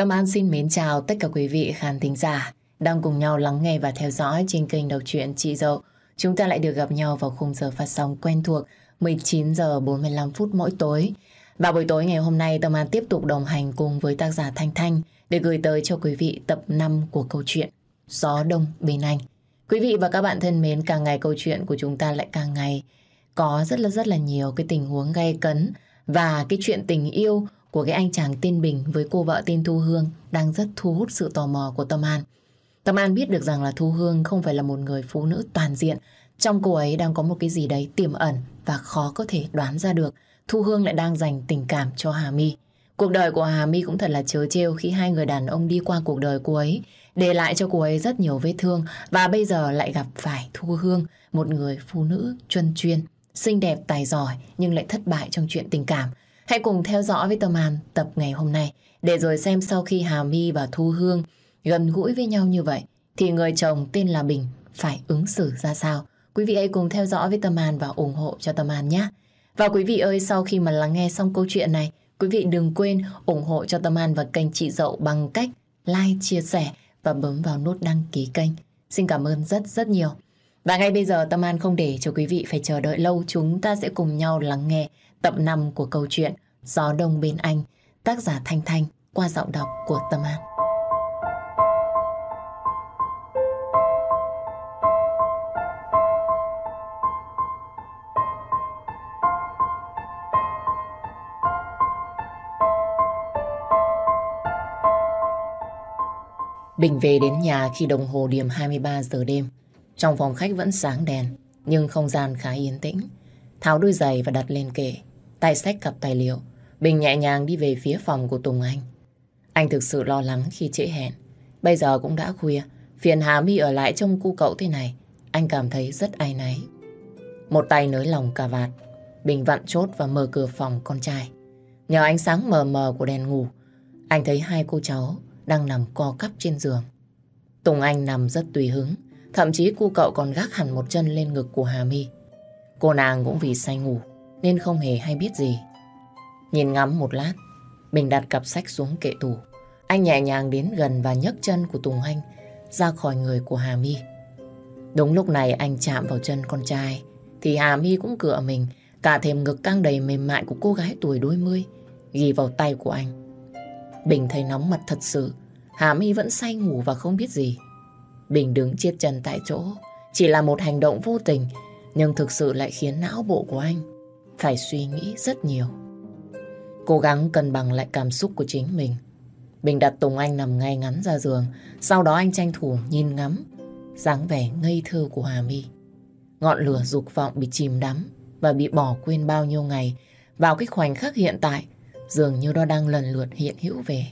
Tâm An xin mến chào tất cả quý vị khán thính giả đang cùng nhau lắng nghe và theo dõi trên kênh đọc truyện Chị Dậu. Chúng ta lại được gặp nhau vào khung giờ phát sóng quen thuộc 19 giờ 45 phút mỗi tối. Và buổi tối ngày hôm nay Tâm An tiếp tục đồng hành cùng với tác giả Thanh Thanh để gửi tới cho quý vị tập 5 của câu chuyện Gió Đông Bên Anh. Quý vị và các bạn thân mến, càng ngày câu chuyện của chúng ta lại càng ngày có rất là rất là nhiều cái tình huống gay cấn và cái chuyện tình yêu của cái anh chàng tên Bình với cô vợ tên Thu Hương đang rất thu hút sự tò mò của Tâm An. Tâm An biết được rằng là Thu Hương không phải là một người phụ nữ toàn diện. Trong cô ấy đang có một cái gì đấy tiềm ẩn và khó có thể đoán ra được. Thu Hương lại đang dành tình cảm cho Hà My. Cuộc đời của Hà My cũng thật là chớ trêu khi hai người đàn ông đi qua cuộc đời cô ấy, để lại cho cô ấy rất nhiều vết thương và bây giờ lại gặp phải Thu Hương, một người phụ nữ chuyên chuyên, xinh đẹp, tài giỏi nhưng lại thất bại trong chuyện tình cảm. Hãy cùng theo dõi với Tâm An tập ngày hôm nay để rồi xem sau khi Hà My và Thu Hương gần gũi với nhau như vậy thì người chồng tên là Bình phải ứng xử ra sao. Quý vị hãy cùng theo dõi với Tâm An và ủng hộ cho Tâm An nhé. Và quý vị ơi, sau khi mà lắng nghe xong câu chuyện này, quý vị đừng quên ủng hộ cho Tâm An và kênh Chị Dậu bằng cách like, chia sẻ và bấm vào nút đăng ký kênh. Xin cảm ơn rất rất nhiều. Và ngay bây giờ Tâm An không để cho quý vị phải chờ đợi lâu, chúng ta sẽ cùng nhau lắng nghe tập 5 của câu chuyện Gió Đông Bên Anh, tác giả Thanh Thanh qua giọng đọc của Tâm An. Bình về đến nhà khi đồng hồ điểm 23 giờ đêm. Trong phòng khách vẫn sáng đèn, nhưng không gian khá yên tĩnh. Tháo đôi giày và đặt lên kệ. Tay sách cặp tài liệu. Bình nhẹ nhàng đi về phía phòng của Tùng Anh. Anh thực sự lo lắng khi trễ hẹn. Bây giờ cũng đã khuya. Phiền Hà My ở lại trong cu cậu thế này. Anh cảm thấy rất ai náy. Một tay nới lòng cà vạt. Bình vặn chốt và mở cửa phòng con trai. Nhờ ánh sáng mờ mờ của đèn ngủ, anh thấy hai cô cháu đang nằm co cắp trên giường. Tùng Anh nằm rất tùy hứng, thậm chí cu cậu còn gác hẳn một chân lên ngực của Hà My. Cô nàng cũng vì say ngủ nên không hề hay biết gì. Nhìn ngắm một lát, Bình đặt cặp sách xuống kệ tủ. Anh nhẹ nhàng đến gần và nhấc chân của Tùng Anh ra khỏi người của Hà My. Đúng lúc này anh chạm vào chân con trai thì Hà My cũng cựa mình cả thêm ngực căng đầy mềm mại của cô gái tuổi đôi mươi ghi vào tay của anh. Bình thấy nóng mặt thật sự Hà My vẫn say ngủ và không biết gì. Bình đứng chết chân tại chỗ, chỉ là một hành động vô tình, nhưng thực sự lại khiến não bộ của anh phải suy nghĩ rất nhiều. Cố gắng cân bằng lại cảm xúc của chính mình. Bình đặt Tùng Anh nằm ngay ngắn ra giường, sau đó anh tranh thủ nhìn ngắm, dáng vẻ ngây thơ của Hà My. Ngọn lửa dục vọng bị chìm đắm và bị bỏ quên bao nhiêu ngày vào cái khoảnh khắc hiện tại dường như nó đang lần lượt hiện hữu về.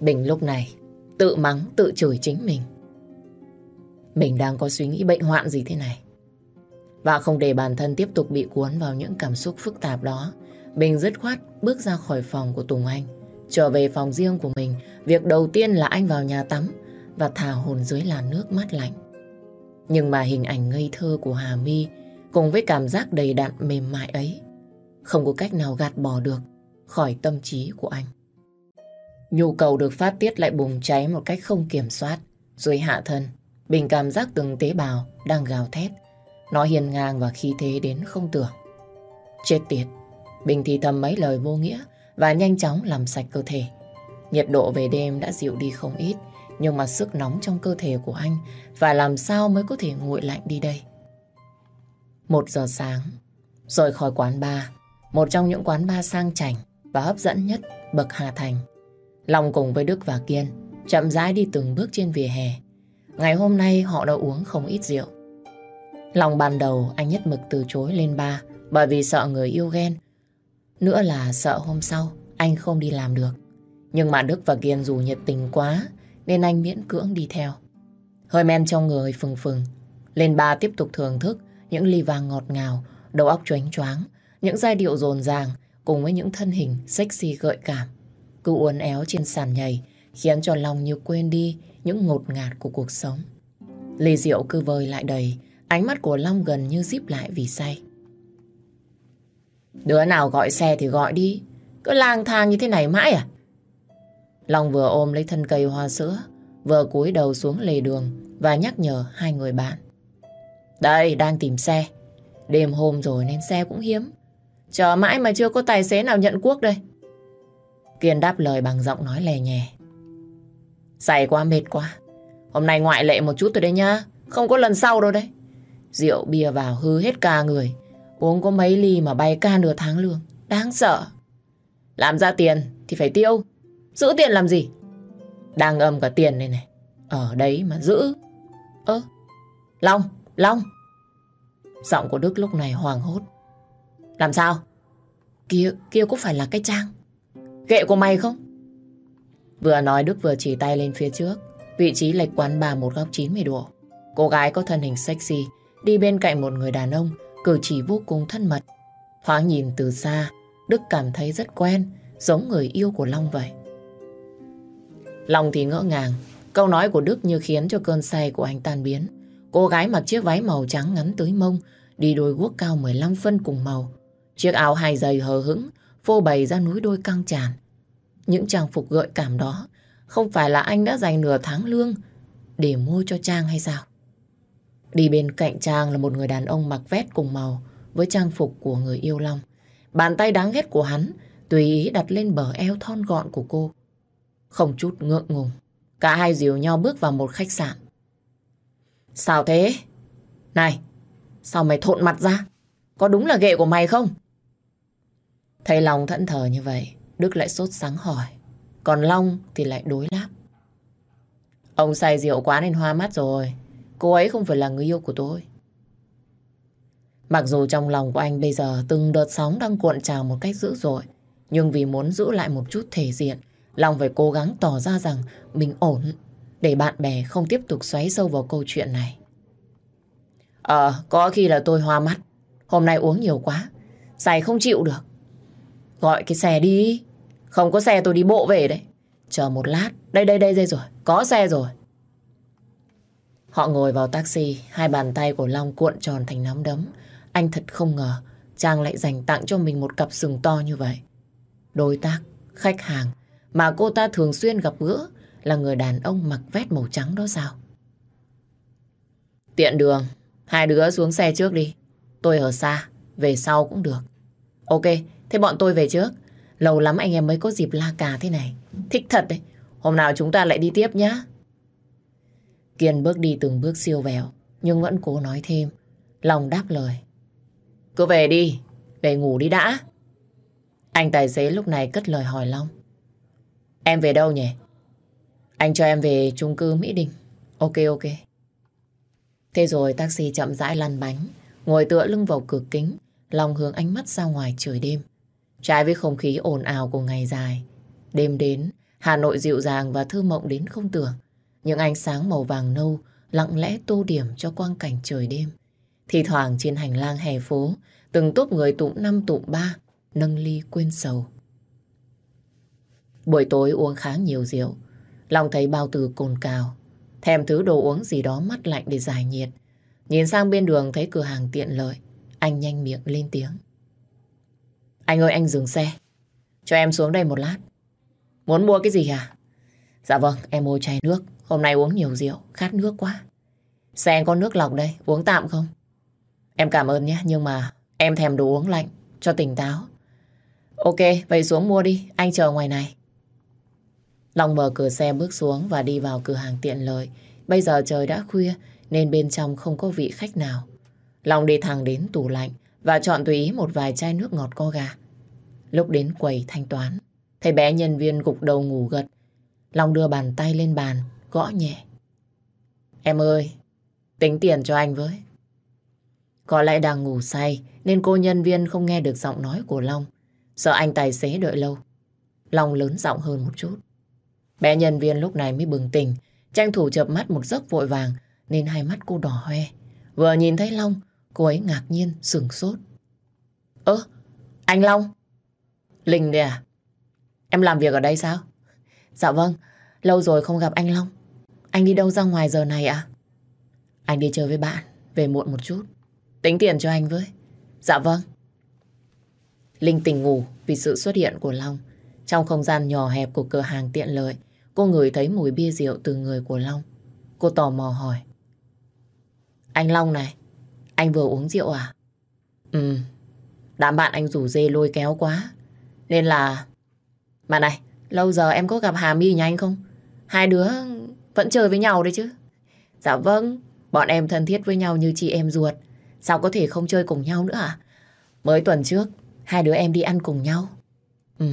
Bình lúc này tự mắng, tự chửi chính mình. Mình đang có suy nghĩ bệnh hoạn gì thế này? Và không để bản thân tiếp tục bị cuốn vào những cảm xúc phức tạp đó, Bình dứt khoát bước ra khỏi phòng của Tùng Anh. Trở về phòng riêng của mình, việc đầu tiên là anh vào nhà tắm và thả hồn dưới làn nước mát lạnh. Nhưng mà hình ảnh ngây thơ của Hà My cùng với cảm giác đầy đặn mềm mại ấy không có cách nào gạt bỏ được khỏi tâm trí của anh. Nhu cầu được phát tiết lại bùng cháy một cách không kiểm soát. Dưới hạ thân, Bình cảm giác từng tế bào đang gào thét. Nó hiền ngang và khí thế đến không tưởng. Chết tiệt, Bình thì thầm mấy lời vô nghĩa và nhanh chóng làm sạch cơ thể. Nhiệt độ về đêm đã dịu đi không ít, nhưng mà sức nóng trong cơ thể của anh phải làm sao mới có thể nguội lạnh đi đây. Một giờ sáng, rời khỏi quán bar, một trong những quán bar sang chảnh và hấp dẫn nhất bậc Hà Thành. Long cùng với Đức và Kiên chậm rãi đi từng bước trên vỉa hè. Ngày hôm nay họ đã uống không ít rượu lòng ban đầu anh nhất mực từ chối lên ba bởi vì sợ người yêu ghen. Nữa là sợ hôm sau anh không đi làm được. Nhưng mà Đức và Kiên dù nhiệt tình quá nên anh miễn cưỡng đi theo. Hơi men trong người phừng phừng. Lên ba tiếp tục thưởng thức những ly vàng ngọt ngào, đầu óc choáng choáng, những giai điệu rồn ràng cùng với những thân hình sexy gợi cảm cứ uốn éo trên sàn nhảy, khiến cho lòng như quên đi những ngột ngạt của cuộc sống. Ly rượu cứ vơi lại đầy, ánh mắt của Long gần như díp lại vì say. Đứa nào gọi xe thì gọi đi, cứ lang thang như thế này mãi à? Long vừa ôm lấy thân cây hoa sữa, vừa cúi đầu xuống lề đường và nhắc nhở hai người bạn. Đây, đang tìm xe. Đêm hôm rồi nên xe cũng hiếm. Chờ mãi mà chưa có tài xế nào nhận cuốc đây. Kiên đáp lời bằng giọng nói lè nhẹ. Dày quá mệt quá. Hôm nay ngoại lệ một chút rồi đấy nhá. Không có lần sau đâu đấy. Rượu bia vào hư hết ca người. Uống có mấy ly mà bay ca nửa tháng lương. Đáng sợ. Làm ra tiền thì phải tiêu. Giữ tiền làm gì? Đang âm cả tiền này này. Ở đấy mà giữ. Ơ, Long, Long. Giọng của Đức lúc này hoàng hốt. Làm sao? Kia, kia có phải là cái trang? Ghệ của mày không? Vừa nói Đức vừa chỉ tay lên phía trước. Vị trí lệch quán bà một góc 90 độ. Cô gái có thân hình sexy đi bên cạnh một người đàn ông cử chỉ vô cùng thân mật. Thoáng nhìn từ xa, Đức cảm thấy rất quen, giống người yêu của Long vậy. Long thì ngỡ ngàng, câu nói của Đức như khiến cho cơn say của anh tan biến. Cô gái mặc chiếc váy màu trắng ngắn tới mông, đi đôi guốc cao 15 phân cùng màu. Chiếc áo hai giày hờ hững, phô bày ra núi đôi căng tràn. Những trang phục gợi cảm đó không phải là anh đã dành nửa tháng lương để mua cho Trang hay sao? Đi bên cạnh Trang là một người đàn ông mặc vest cùng màu với trang phục của người yêu Long. Bàn tay đáng ghét của hắn tùy ý đặt lên bờ eo thon gọn của cô. Không chút ngượng ngùng, cả hai dìu nhau bước vào một khách sạn. Sao thế? Này, sao mày thộn mặt ra? Có đúng là ghệ của mày không? Thấy Long thẫn thờ như vậy, Đức lại sốt sáng hỏi. Còn Long thì lại đối đáp. Ông say rượu quá nên hoa mắt rồi. Cô ấy không phải là người yêu của tôi. Mặc dù trong lòng của anh bây giờ từng đợt sóng đang cuộn trào một cách dữ dội, nhưng vì muốn giữ lại một chút thể diện, Long phải cố gắng tỏ ra rằng mình ổn, để bạn bè không tiếp tục xoáy sâu vào câu chuyện này. Ờ, có khi là tôi hoa mắt. Hôm nay uống nhiều quá, say không chịu được. Gọi cái xe đi. Không có xe tôi đi bộ về đấy. Chờ một lát. Đây đây đây đây rồi. Có xe rồi. Họ ngồi vào taxi. Hai bàn tay của Long cuộn tròn thành nắm đấm. Anh thật không ngờ Trang lại dành tặng cho mình một cặp sừng to như vậy. Đối tác, khách hàng mà cô ta thường xuyên gặp gỡ là người đàn ông mặc vest màu trắng đó sao? Tiện đường, hai đứa xuống xe trước đi. Tôi ở xa, về sau cũng được. Ok, thế bọn tôi về trước. Lâu lắm anh em mới có dịp la cà thế này. Thích thật đấy. Hôm nào chúng ta lại đi tiếp nhá. Kiên bước đi từng bước siêu vẹo, nhưng vẫn cố nói thêm. Lòng đáp lời. Cứ về đi, về ngủ đi đã. Anh tài xế lúc này cất lời hỏi Long. Em về đâu nhỉ? Anh cho em về chung cư Mỹ Đình. Ok ok. Thế rồi taxi chậm rãi lăn bánh, ngồi tựa lưng vào cửa kính, Long hướng ánh mắt ra ngoài trời đêm. Trái với không khí ồn ào của ngày dài. Đêm đến, Hà Nội dịu dàng và thư mộng đến không tưởng. Những ánh sáng màu vàng nâu lặng lẽ tô điểm cho quang cảnh trời đêm. Thì thoảng trên hành lang hè phố, từng tốp người tụm năm tụm ba, nâng ly quên sầu. Buổi tối uống khá nhiều rượu, Long thấy bao từ cồn cào, thèm thứ đồ uống gì đó mát lạnh để giải nhiệt. Nhìn sang bên đường thấy cửa hàng tiện lợi, anh nhanh miệng lên tiếng. Anh ơi anh dừng xe, cho em xuống đây một lát. Muốn mua cái gì à? Dạ vâng, em mua chai nước, hôm nay uống nhiều rượu, khát nước quá. Xe có nước lọc đây, uống tạm không? Em cảm ơn nhé, nhưng mà em thèm đồ uống lạnh, cho tỉnh táo. Ok, vậy xuống mua đi, anh chờ ngoài này. Long mở cửa xe bước xuống và đi vào cửa hàng tiện lợi. Bây giờ trời đã khuya nên bên trong không có vị khách nào. Long đi thẳng đến tủ lạnh và chọn tùy ý một vài chai nước ngọt co gà. Lúc đến quầy thanh toán, thấy bé nhân viên gục đầu ngủ gật. Long đưa bàn tay lên bàn, gõ nhẹ. Em ơi, tính tiền cho anh với. Có lẽ đang ngủ say nên cô nhân viên không nghe được giọng nói của Long. Sợ anh tài xế đợi lâu. Long lớn giọng hơn một chút. Bé nhân viên lúc này mới bừng tỉnh, tranh thủ chợp mắt một giấc vội vàng nên hai mắt cô đỏ hoe. Vừa nhìn thấy Long, cô ấy ngạc nhiên, sửng sốt. Ơ, anh Long? Linh đây à? Em làm việc ở đây sao? Dạ vâng, lâu rồi không gặp anh Long. Anh đi đâu ra ngoài giờ này ạ? Anh đi chơi với bạn, về muộn một chút. Tính tiền cho anh với. Dạ vâng. Linh tỉnh ngủ vì sự xuất hiện của Long. Trong không gian nhỏ hẹp của cửa hàng tiện lợi, cô ngửi thấy mùi bia rượu từ người của Long. Cô tò mò hỏi. Anh Long này, anh vừa uống rượu à? Ừ, đám bạn anh rủ dê lôi kéo quá. Nên là... Mà này, lâu giờ em có gặp Hà My nhà anh không? Hai đứa vẫn chơi với nhau đấy chứ? Dạ vâng, bọn em thân thiết với nhau như chị em ruột. Sao có thể không chơi cùng nhau nữa à? Mới tuần trước, hai đứa em đi ăn cùng nhau. Ừ,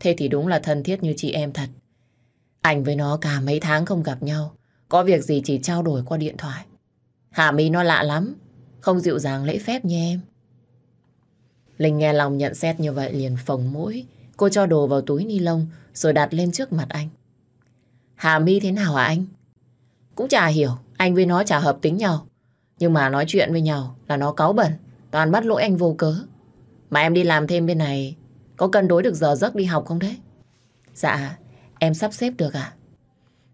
thế thì đúng là thân thiết như chị em thật. Anh với nó cả mấy tháng không gặp nhau. Có việc gì chỉ trao đổi qua điện thoại. Hà My nó lạ lắm. Không dịu dàng lễ phép như em. Linh nghe lòng nhận xét như vậy liền phồng mũi. Cô cho đồ vào túi ni lông rồi đặt lên trước mặt anh. Hà My thế nào hả anh? Cũng chả hiểu. Anh với nó chả hợp tính nhau. Nhưng mà nói chuyện với nhau là nó cáu bẩn. Toàn bắt lỗi anh vô cớ. Mà em đi làm thêm bên này có cân đối được giờ giấc đi học không đấy? Dạ, em sắp xếp được à?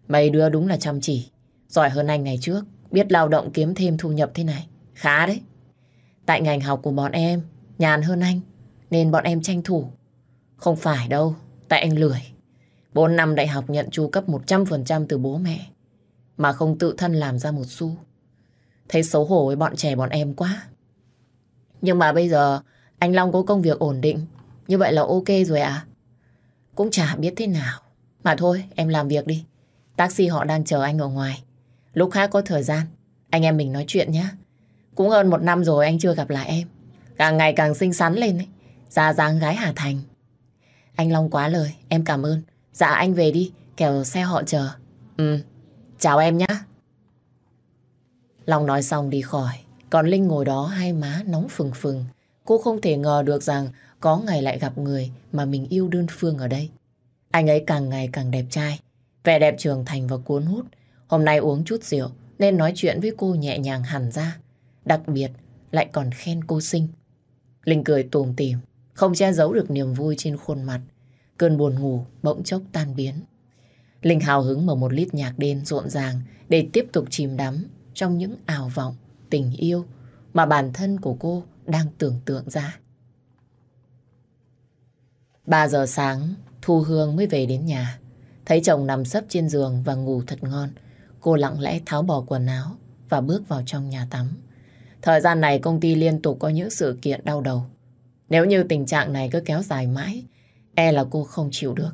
Mấy đứa đúng là chăm chỉ. Giỏi hơn anh ngày trước. Biết lao động kiếm thêm thu nhập thế này. Khá đấy. Tại ngành học của bọn em nhàn hơn anh. Nên bọn em tranh thủ. Không phải đâu. Tại anh lười. Bốn năm đại học nhận chu cấp 100% từ bố mẹ. Mà không tự thân làm ra một xu. Thấy xấu hổ với bọn trẻ bọn em quá. Nhưng mà bây giờ anh Long có công việc ổn định. Như vậy là ok rồi à? Cũng chả biết thế nào. Mà thôi, em làm việc đi. Taxi họ đang chờ anh ở ngoài. Lúc khác có thời gian, anh em mình nói chuyện nhé. Cũng hơn một năm rồi anh chưa gặp lại em. Càng ngày càng xinh xắn lên ấy. Ra dáng gái Hà Thành. Anh Long quá lời, em cảm ơn. Dạ anh về đi, kẻo xe họ chờ. Ừ, chào em nhé. Long nói xong đi khỏi. Còn Linh ngồi đó hai má nóng phừng phừng. Cô không thể ngờ được rằng có ngày lại gặp người mà mình yêu đơn phương ở đây. Anh ấy càng ngày càng đẹp trai, vẻ đẹp trưởng thành và cuốn hút. Hôm nay uống chút rượu nên nói chuyện với cô nhẹ nhàng hẳn ra. Đặc biệt lại còn khen cô xinh. Linh cười tùm tìm, không che giấu được niềm vui trên khuôn mặt. Cơn buồn ngủ bỗng chốc tan biến. Linh hào hứng mở một lít nhạc đêm rộn ràng để tiếp tục chìm đắm trong những ảo vọng, tình yêu mà bản thân của cô đang tưởng tượng ra. 3 giờ sáng, Thu Hương mới về đến nhà. Thấy chồng nằm sấp trên giường và ngủ thật ngon. Cô lặng lẽ tháo bỏ quần áo và bước vào trong nhà tắm. Thời gian này công ty liên tục có những sự kiện đau đầu. Nếu như tình trạng này cứ kéo dài mãi, e là cô không chịu được.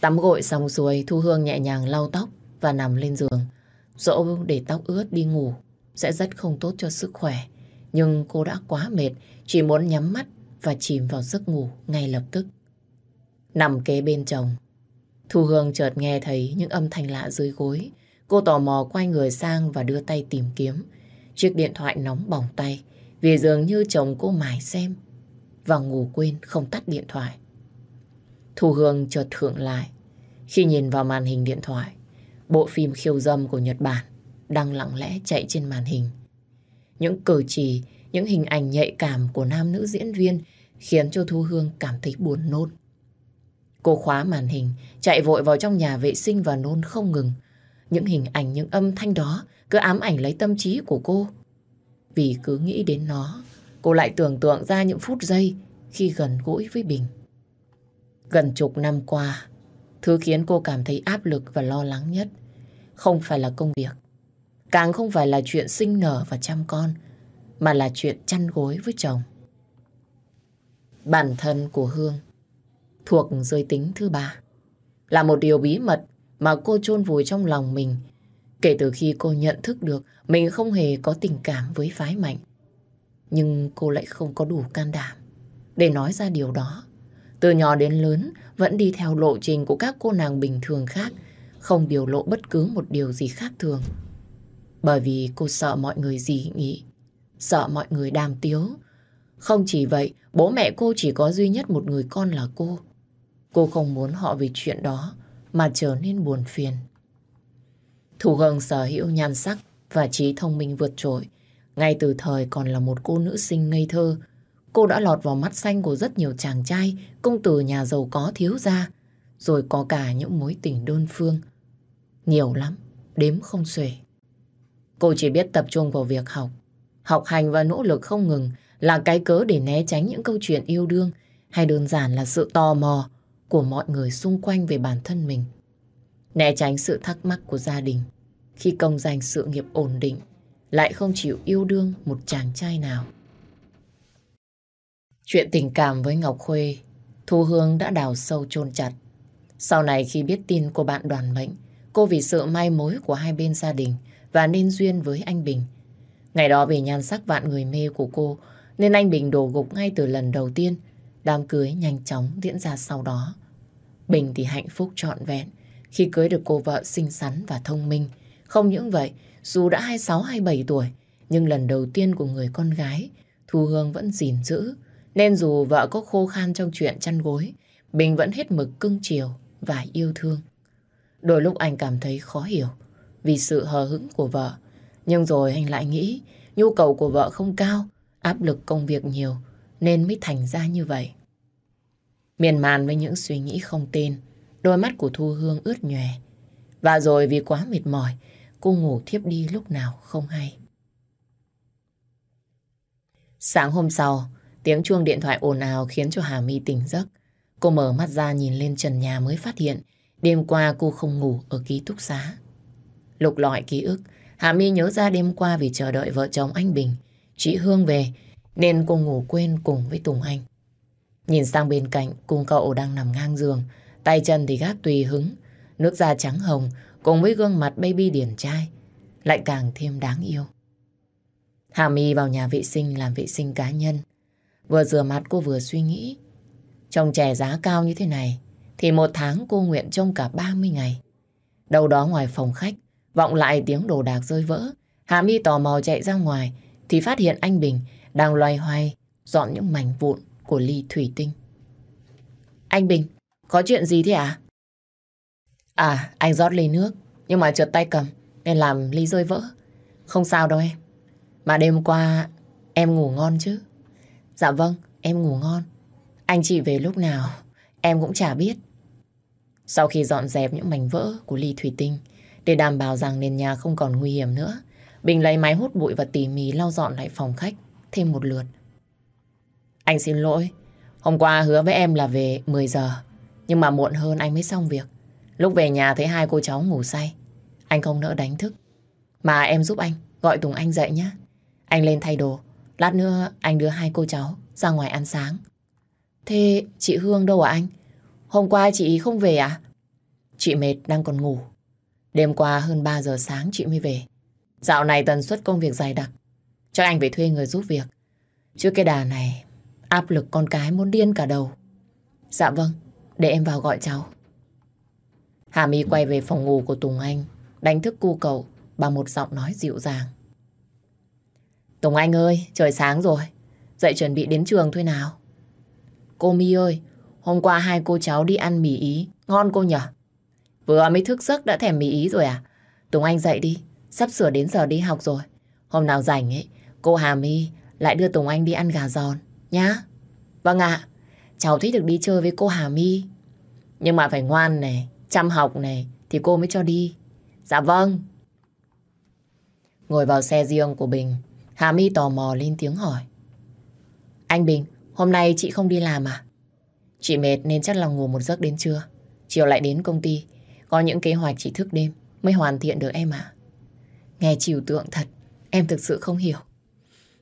Tắm gội xong xuôi, Thu Hương nhẹ nhàng lau tóc và nằm lên giường. Dỗ để tóc ướt đi ngủ sẽ rất không tốt cho sức khỏe. Nhưng cô đã quá mệt, chỉ muốn nhắm mắt và chìm vào giấc ngủ ngay lập tức. Nằm kế bên chồng, Thu Hương chợt nghe thấy những âm thanh lạ dưới gối. Cô tò mò quay người sang và đưa tay tìm kiếm. Chiếc điện thoại nóng bỏng tay vì dường như chồng cô mải xem và ngủ quên không tắt điện thoại. Thu Hương chợt thượng lại khi nhìn vào màn hình điện thoại. Bộ phim khiêu dâm của Nhật Bản đang lặng lẽ chạy trên màn hình. Những cử chỉ, những hình ảnh nhạy cảm của nam nữ diễn viên khiến cho Thu Hương cảm thấy buồn nôn. Cô khóa màn hình, chạy vội vào trong nhà vệ sinh và nôn không ngừng. Những hình ảnh, những âm thanh đó cứ ám ảnh lấy tâm trí của cô. Vì cứ nghĩ đến nó, cô lại tưởng tượng ra những phút giây khi gần gũi với Bình. Gần chục năm qua, thứ khiến cô cảm thấy áp lực và lo lắng nhất không phải là công việc, càng không phải là chuyện sinh nở và chăm con, mà là chuyện chăn gối với chồng. Bản thân của Hương thuộc giới tính thứ ba. Là một điều bí mật mà cô chôn vùi trong lòng mình kể từ khi cô nhận thức được mình không hề có tình cảm với phái mạnh. Nhưng cô lại không có đủ can đảm để nói ra điều đó. Từ nhỏ đến lớn vẫn đi theo lộ trình của các cô nàng bình thường khác, không biểu lộ bất cứ một điều gì khác thường. Bởi vì cô sợ mọi người gì nghĩ, sợ mọi người đàm tiếu. Không chỉ vậy, bố mẹ cô chỉ có duy nhất một người con là cô. Cô không muốn họ vì chuyện đó mà trở nên buồn phiền. Thủ Hương sở hữu nhan sắc và trí thông minh vượt trội. Ngay từ thời còn là một cô nữ sinh ngây thơ, cô đã lọt vào mắt xanh của rất nhiều chàng trai, công tử nhà giàu có thiếu gia, rồi có cả những mối tình đơn phương. Nhiều lắm, đếm không xuể. Cô chỉ biết tập trung vào việc học. Học hành và nỗ lực không ngừng là cái cớ để né tránh những câu chuyện yêu đương hay đơn giản là sự tò mò của mọi người xung quanh về bản thân mình. Né tránh sự thắc mắc của gia đình khi công danh sự nghiệp ổn định lại không chịu yêu đương một chàng trai nào. Chuyện tình cảm với Ngọc Khuê, Thu Hương đã đào sâu chôn chặt. Sau này khi biết tin của bạn đoàn mệnh, cô vì sự may mối của hai bên gia đình và nên duyên với anh Bình. Ngày đó vì nhan sắc vạn người mê của cô nên anh Bình đổ gục ngay từ lần đầu tiên. Đám cưới nhanh chóng diễn ra sau đó. Bình thì hạnh phúc trọn vẹn khi cưới được cô vợ xinh xắn và thông minh. Không những vậy, dù đã 26-27 tuổi, nhưng lần đầu tiên của người con gái, Thu Hương vẫn gìn giữ. Nên dù vợ có khô khan trong chuyện chăn gối, Bình vẫn hết mực cưng chiều và yêu thương. Đôi lúc anh cảm thấy khó hiểu vì sự hờ hững của vợ. Nhưng rồi anh lại nghĩ nhu cầu của vợ không cao, áp lực công việc nhiều nên mới thành ra như vậy. Miền màn với những suy nghĩ không tên, đôi mắt của Thu Hương ướt nhòe. Và rồi vì quá mệt mỏi, cô ngủ thiếp đi lúc nào không hay. Sáng hôm sau, tiếng chuông điện thoại ồn ào khiến cho Hà My tỉnh giấc. Cô mở mắt ra nhìn lên trần nhà mới phát hiện đêm qua cô không ngủ ở ký túc xá. Lục lọi ký ức, Hà My nhớ ra đêm qua vì chờ đợi vợ chồng anh Bình, chị Hương về, nên cô ngủ quên cùng với Tùng Anh. Nhìn sang bên cạnh, cùng cậu đang nằm ngang giường, tay chân thì gác tùy hứng, nước da trắng hồng cùng với gương mặt baby điển trai, lại càng thêm đáng yêu. Hà My vào nhà vệ sinh làm vệ sinh cá nhân. Vừa rửa mặt cô vừa suy nghĩ. Trông trẻ giá cao như thế này, thì một tháng cô nguyện trông cả 30 ngày. Đâu đó ngoài phòng khách, vọng lại tiếng đồ đạc rơi vỡ. Hà My tò mò chạy ra ngoài, thì phát hiện anh Bình đang loay hoay dọn những mảnh vụn của ly thủy tinh. Anh Bình, có chuyện gì thế à? À, anh rót ly nước, nhưng mà trượt tay cầm, nên làm ly rơi vỡ. Không sao đâu em. Mà đêm qua em ngủ ngon chứ? Dạ vâng, em ngủ ngon. Anh chị về lúc nào, em cũng chả biết. Sau khi dọn dẹp những mảnh vỡ của ly thủy tinh, để đảm bảo rằng nền nhà không còn nguy hiểm nữa, Bình lấy máy hút bụi và tỉ mỉ lau dọn lại phòng khách thêm một lượt. Anh xin lỗi, hôm qua hứa với em là về 10 giờ, nhưng mà muộn hơn anh mới xong việc. Lúc về nhà thấy hai cô cháu ngủ say, anh không nỡ đánh thức. Mà em giúp anh, gọi Tùng Anh dậy nhé. Anh lên thay đồ, lát nữa anh đưa hai cô cháu ra ngoài ăn sáng. Thế chị Hương đâu à anh? Hôm qua chị không về à? Chị mệt đang còn ngủ. Đêm qua hơn 3 giờ sáng chị mới về. Dạo này tần suất công việc dài đặc. Cho anh phải thuê người giúp việc. Chứ cái đà này áp lực con cái muốn điên cả đầu. Dạ vâng, để em vào gọi cháu. Hà My quay về phòng ngủ của Tùng Anh, đánh thức cu cậu bằng một giọng nói dịu dàng. Tùng Anh ơi, trời sáng rồi. Dậy chuẩn bị đến trường thôi nào. Cô My ơi, hôm qua hai cô cháu đi ăn mì ý. Ngon cô nhở? Vừa mới thức giấc đã thèm mì ý rồi à? Tùng Anh dậy đi, sắp sửa đến giờ đi học rồi. Hôm nào rảnh ấy, cô Hà My lại đưa Tùng Anh đi ăn gà giòn, nhá. Vâng ạ, cháu thích được đi chơi với cô Hà My. Nhưng mà phải ngoan này, chăm học này thì cô mới cho đi. Dạ vâng. Ngồi vào xe riêng của Bình, Hà My tò mò lên tiếng hỏi. Anh Bình, hôm nay chị không đi làm à? Chị mệt nên chắc là ngủ một giấc đến trưa. Chiều lại đến công ty. Có những kế hoạch chị thức đêm mới hoàn thiện được em à? Nghe chiều tượng thật, em thực sự không hiểu.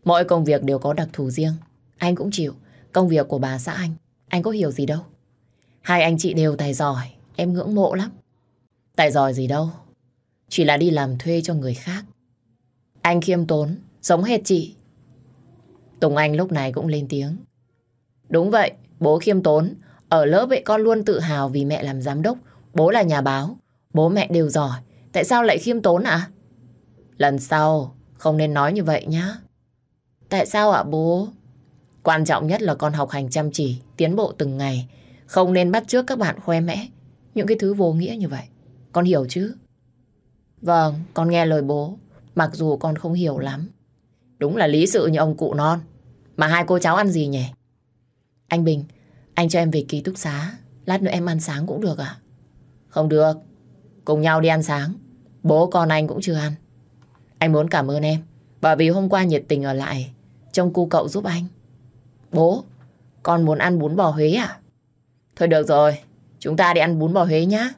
Mỗi công việc đều có đặc thù riêng. Anh cũng chịu. Công việc của bà xã anh, anh có hiểu gì đâu. Hai anh chị đều tài giỏi, em ngưỡng mộ lắm. Tài giỏi gì đâu, chỉ là đi làm thuê cho người khác. Anh khiêm tốn, giống hệt chị. Tùng Anh lúc này cũng lên tiếng. Đúng vậy, bố khiêm tốn. Ở lớp vậy con luôn tự hào vì mẹ làm giám đốc, bố là nhà báo. Bố mẹ đều giỏi, tại sao lại khiêm tốn ạ? Lần sau, không nên nói như vậy nhá. Tại sao ạ bố? Quan trọng nhất là con học hành chăm chỉ, tiến bộ từng ngày. Không nên bắt trước các bạn khoe mẽ. Những cái thứ vô nghĩa như vậy. Con hiểu chứ? Vâng, con nghe lời bố. Mặc dù con không hiểu lắm. Đúng là lý sự như ông cụ non. Mà hai cô cháu ăn gì nhỉ? Anh Bình, anh cho em về ký túc xá. Lát nữa em ăn sáng cũng được à? Không được. Cùng nhau đi ăn sáng. Bố con anh cũng chưa ăn. Anh muốn cảm ơn em. Bởi vì hôm qua nhiệt tình ở lại. Trông cu cậu giúp anh. Bố, con muốn ăn bún bò Huế à? Thôi được rồi, chúng ta đi ăn bún bò Huế nhá.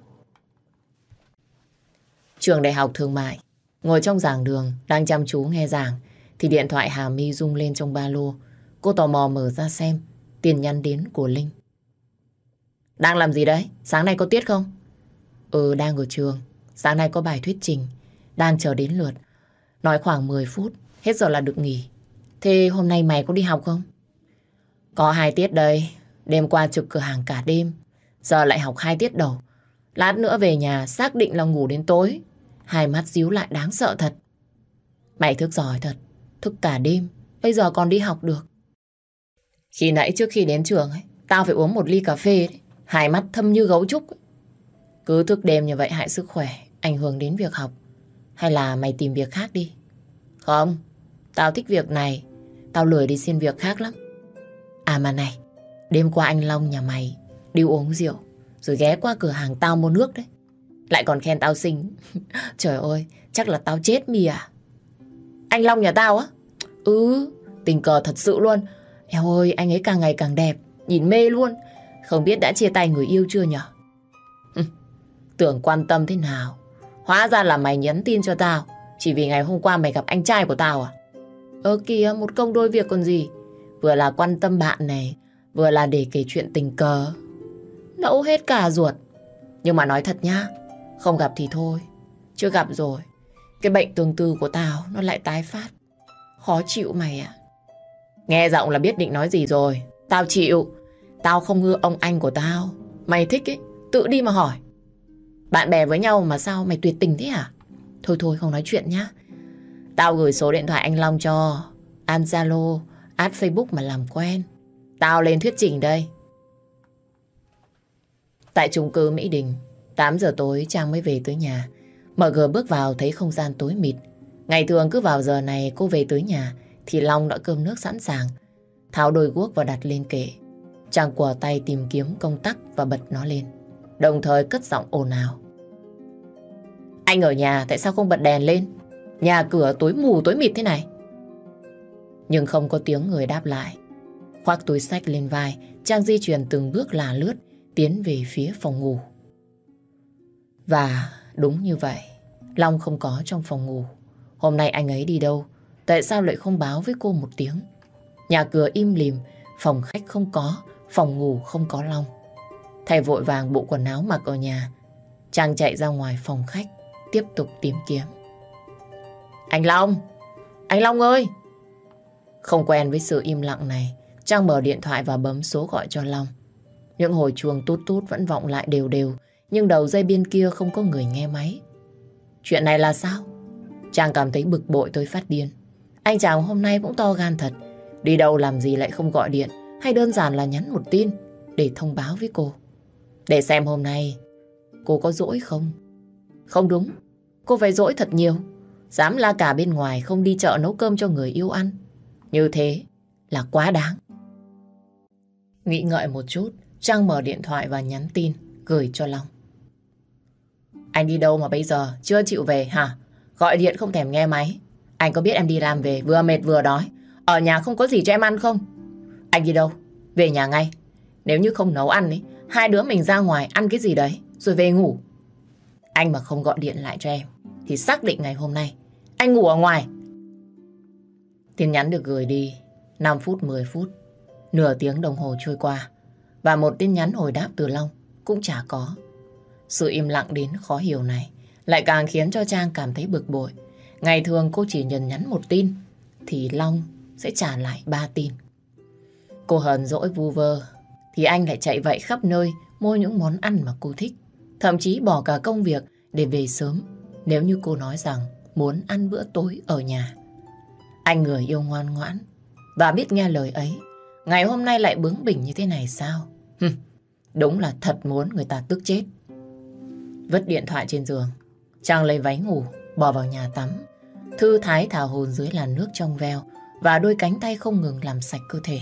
Trường đại học thương mại, ngồi trong giảng đường, đang chăm chú nghe giảng, thì điện thoại Hà My rung lên trong ba lô. Cô tò mò mở ra xem, tiền nhắn đến của Linh. Đang làm gì đấy? Sáng nay có tiết không? Ừ, đang ở trường. Sáng nay có bài thuyết trình. Đang chờ đến lượt. Nói khoảng 10 phút, hết giờ là được nghỉ. Thế hôm nay mày có đi học không? Có hai tiết đây. Đêm qua trực cửa hàng cả đêm. Giờ lại học hai tiết đầu. Lát nữa về nhà xác định là ngủ đến tối. Hai mắt díu lại đáng sợ thật. Mày thức giỏi thật. Thức cả đêm. Bây giờ còn đi học được. Khi nãy trước khi đến trường ấy, tao phải uống một ly cà phê đấy. Hai mắt thâm như gấu trúc. Cứ thức đêm như vậy hại sức khỏe, ảnh hưởng đến việc học. Hay là mày tìm việc khác đi? Không, tao thích việc này. Tao lười đi xin việc khác lắm. À mà này, đêm qua anh Long nhà mày đi uống rượu, rồi ghé qua cửa hàng tao mua nước đấy. Lại còn khen tao xinh. Trời ơi, chắc là tao chết mì à? Anh Long nhà tao á? Ừ, tình cờ thật sự luôn. Eo ơi, anh ấy càng ngày càng đẹp, nhìn mê luôn. Không biết đã chia tay người yêu chưa nhở? Tưởng quan tâm thế nào? Hóa ra là mày nhắn tin cho tao. Chỉ vì ngày hôm qua mày gặp anh trai của tao à? Ơ kìa, một công đôi việc còn gì. Vừa là quan tâm bạn này, vừa là để kể chuyện tình cờ. Nẫu hết cả ruột. Nhưng mà nói thật nhá, không gặp thì thôi. Chưa gặp rồi. Cái bệnh tương tư của tao nó lại tái phát. Khó chịu mày à? Nghe giọng là biết định nói gì rồi. Tao chịu. Tao không ngư ông anh của tao. Mày thích ấy, tự đi mà hỏi. Bạn bè với nhau mà sao mày tuyệt tình thế à? Thôi thôi không nói chuyện nhá. Tao gửi số điện thoại anh Long cho. An Zalo, add Facebook mà làm quen. Tao lên thuyết trình đây. Tại chung cư Mỹ Đình, 8 giờ tối Trang mới về tới nhà. Mở gờ bước vào thấy không gian tối mịt. Ngày thường cứ vào giờ này cô về tới nhà thì Long đã cơm nước sẵn sàng. Tháo đôi guốc và đặt lên kệ. Trang quờ tay tìm kiếm công tắc và bật nó lên. Đồng thời cất giọng ồn ào. Anh ở nhà tại sao không bật đèn lên? Nhà cửa tối mù tối mịt thế này. Nhưng không có tiếng người đáp lại. Khoác túi sách lên vai, Trang di chuyển từng bước là lướt, tiến về phía phòng ngủ. Và đúng như vậy, Long không có trong phòng ngủ. Hôm nay anh ấy đi đâu? Tại sao lại không báo với cô một tiếng? Nhà cửa im lìm, phòng khách không có, phòng ngủ không có Long. Thầy vội vàng bộ quần áo mặc ở nhà. Trang chạy ra ngoài phòng khách, tiếp tục tìm kiếm. Anh Long! Anh Long ơi! Không quen với sự im lặng này, Trang mở điện thoại và bấm số gọi cho Long. Những hồi chuông tút tút vẫn vọng lại đều đều, nhưng đầu dây bên kia không có người nghe máy. Chuyện này là sao? Trang cảm thấy bực bội tôi phát điên. Anh chàng hôm nay cũng to gan thật. Đi đâu làm gì lại không gọi điện, hay đơn giản là nhắn một tin để thông báo với cô. Để xem hôm nay cô có dỗi không? Không đúng, cô phải dỗi thật nhiều. Dám la cả bên ngoài không đi chợ nấu cơm cho người yêu ăn. Như thế là quá đáng. Nghĩ ngợi một chút, Trang mở điện thoại và nhắn tin gửi cho Long. Anh đi đâu mà bây giờ chưa chịu về hả? Gọi điện không thèm nghe máy. Anh có biết em đi làm về vừa mệt vừa đói. Ở nhà không có gì cho em ăn không? Anh đi đâu? Về nhà ngay. Nếu như không nấu ăn ấy, hai đứa mình ra ngoài ăn cái gì đấy rồi về ngủ. Anh mà không gọi điện lại cho em thì xác định ngày hôm nay anh ngủ ở ngoài. Tin nhắn được gửi đi 5 phút 10 phút. Nửa tiếng đồng hồ trôi qua và một tin nhắn hồi đáp từ Long cũng chả có. Sự im lặng đến khó hiểu này lại càng khiến cho Trang cảm thấy bực bội. Ngày thường cô chỉ nhận nhắn một tin thì Long sẽ trả lại ba tin. Cô hờn dỗi vu vơ thì anh lại chạy vậy khắp nơi mua những món ăn mà cô thích. Thậm chí bỏ cả công việc để về sớm nếu như cô nói rằng muốn ăn bữa tối ở nhà. Anh người yêu ngoan ngoãn và biết nghe lời ấy. Ngày hôm nay lại bướng bỉnh như thế này sao? Đúng là thật muốn người ta tức chết. Vứt điện thoại trên giường. Trang lấy váy ngủ, bỏ vào nhà tắm. Thư thái thả hồn dưới làn nước trong veo và đôi cánh tay không ngừng làm sạch cơ thể.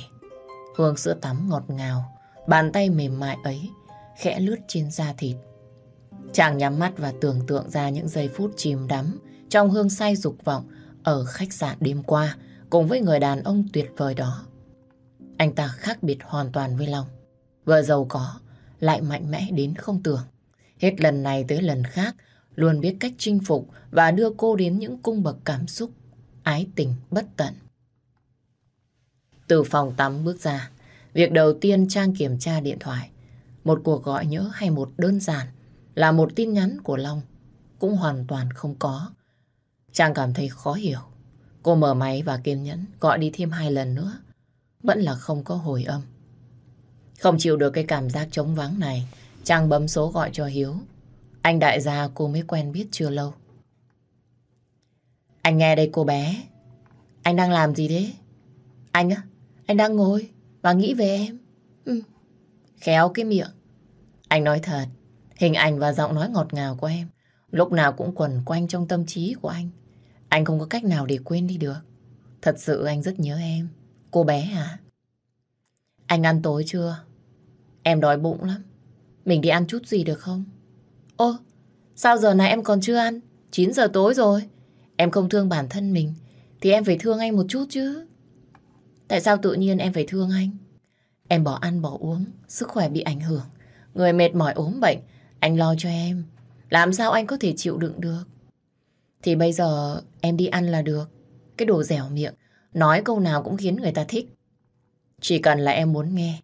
Hương sữa tắm ngọt ngào, bàn tay mềm mại ấy khẽ lướt trên da thịt. Chàng nhắm mắt và tưởng tượng ra những giây phút chìm đắm trong hương say dục vọng ở khách sạn đêm qua cùng với người đàn ông tuyệt vời đó. Anh ta khác biệt hoàn toàn với Long. Vừa giàu có, lại mạnh mẽ đến không tưởng. Hết lần này tới lần khác, luôn biết cách chinh phục và đưa cô đến những cung bậc cảm xúc, ái tình bất tận. Từ phòng tắm bước ra, việc đầu tiên Trang kiểm tra điện thoại. Một cuộc gọi nhớ hay một đơn giản là một tin nhắn của Long cũng hoàn toàn không có. Trang cảm thấy khó hiểu. Cô mở máy và kiên nhẫn gọi đi thêm hai lần nữa. Vẫn là không có hồi âm. Không chịu được cái cảm giác trống vắng này, Trang bấm số gọi cho Hiếu. Anh đại gia cô mới quen biết chưa lâu. Anh nghe đây cô bé. Anh đang làm gì thế? Anh á? Anh đang ngồi và nghĩ về em. Ừ. Khéo cái miệng. Anh nói thật, hình ảnh và giọng nói ngọt ngào của em lúc nào cũng quẩn quanh trong tâm trí của anh. Anh không có cách nào để quên đi được. Thật sự anh rất nhớ em. Cô bé à? Anh ăn tối chưa? Em đói bụng lắm. Mình đi ăn chút gì được không? Ô, sao giờ này em còn chưa ăn? 9 giờ tối rồi. Em không thương bản thân mình, thì em phải thương anh một chút chứ. Tại sao tự nhiên em phải thương anh? Em bỏ ăn bỏ uống, sức khỏe bị ảnh hưởng. Người mệt mỏi ốm bệnh, anh lo cho em. Làm sao anh có thể chịu đựng được? Thì bây giờ em đi ăn là được. Cái đồ dẻo miệng, nói câu nào cũng khiến người ta thích. Chỉ cần là em muốn nghe,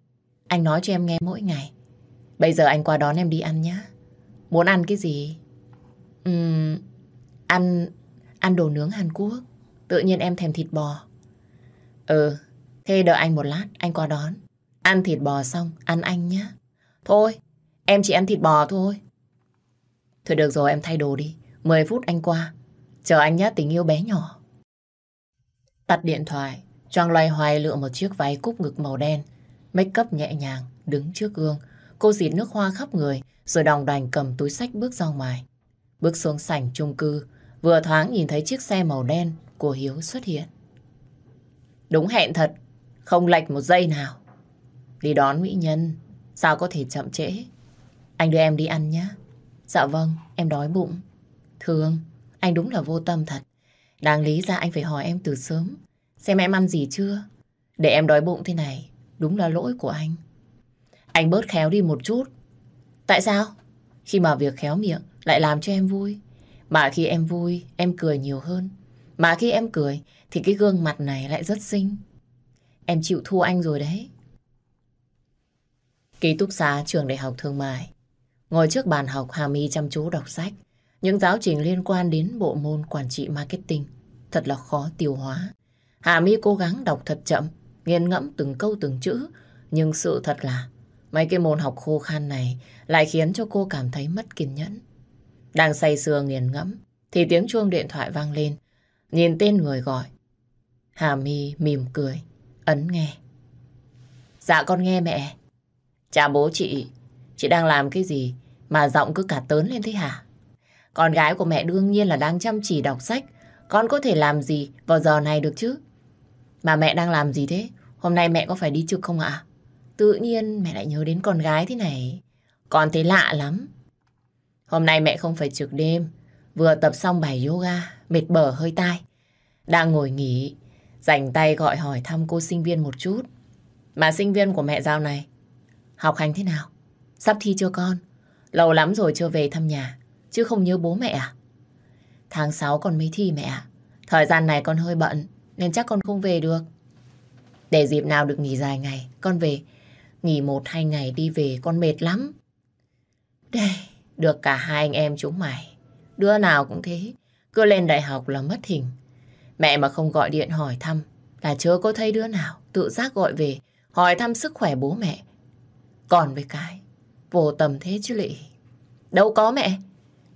anh nói cho em nghe mỗi ngày. Bây giờ anh qua đón em đi ăn nhé. Muốn ăn cái gì? Uhm, ăn ăn đồ nướng Hàn Quốc. Tự nhiên em thèm thịt bò. Ừ, thế đợi anh một lát, anh qua đón. Ăn thịt bò xong, ăn anh nhé. Thôi, em chỉ ăn thịt bò thôi. Thôi được rồi, em thay đồ đi. 10 phút anh qua. Chờ anh nhé, tình yêu bé nhỏ. Tắt điện thoại, Trang loay hoay lựa một chiếc váy cúc ngực màu đen. Make up nhẹ nhàng, đứng trước gương. Cô dịt nước hoa khắp người, rồi đồng đành cầm túi sách bước ra ngoài. Bước xuống sảnh chung cư, vừa thoáng nhìn thấy chiếc xe màu đen của Hiếu xuất hiện. Đúng hẹn thật, không lệch một giây nào. Đi đón Mỹ Nhân, sao có thể chậm trễ? Anh đưa em đi ăn nhé. Dạ vâng, em đói bụng. Thương, anh đúng là vô tâm thật. Đáng lý ra anh phải hỏi em từ sớm. Xem em ăn gì chưa? Để em đói bụng thế này, đúng là lỗi của anh. Anh bớt khéo đi một chút. Tại sao? Khi mà việc khéo miệng lại làm cho em vui. Mà khi em vui, em cười nhiều hơn. Mà khi em cười, thì cái gương mặt này lại rất xinh. Em chịu thua anh rồi đấy. Ký túc xá trường đại học thương mại. Ngồi trước bàn học, Hà My chăm chú đọc sách. Những giáo trình liên quan đến bộ môn quản trị marketing thật là khó tiêu hóa. Hà My cố gắng đọc thật chậm, nghiền ngẫm từng câu từng chữ. Nhưng sự thật là mấy cái môn học khô khan này lại khiến cho cô cảm thấy mất kiên nhẫn. Đang say sưa nghiền ngẫm thì tiếng chuông điện thoại vang lên. Nhìn tên người gọi. Hà My mỉm cười, ấn nghe. Dạ con nghe mẹ. Chào bố chị, chị đang làm cái gì mà giọng cứ cả tớn lên thế hả? Con gái của mẹ đương nhiên là đang chăm chỉ đọc sách. Con có thể làm gì vào giờ này được chứ? Mà mẹ đang làm gì thế? Hôm nay mẹ có phải đi trực không ạ? Tự nhiên mẹ lại nhớ đến con gái thế này. Con thấy lạ lắm. Hôm nay mẹ không phải trực đêm. Vừa tập xong bài yoga, mệt bở hơi tai. Đang ngồi nghỉ, dành tay gọi hỏi thăm cô sinh viên một chút. Mà sinh viên của mẹ giao này, học hành thế nào? Sắp thi chưa con? Lâu lắm rồi chưa về thăm nhà, chứ không nhớ bố mẹ à? Tháng 6 con mới thi mẹ à? Thời gian này con hơi bận, nên chắc con không về được. Để dịp nào được nghỉ dài ngày, con về. Nghỉ một hai ngày đi về, con mệt lắm. Đây, được cả hai anh em chúng mày. Đứa nào cũng thế, cứ lên đại học là mất hình. Mẹ mà không gọi điện hỏi thăm, là chưa có thấy đứa nào tự giác gọi về, hỏi thăm sức khỏe bố mẹ. Còn với cái, vô tầm thế chứ lị. Đâu có mẹ.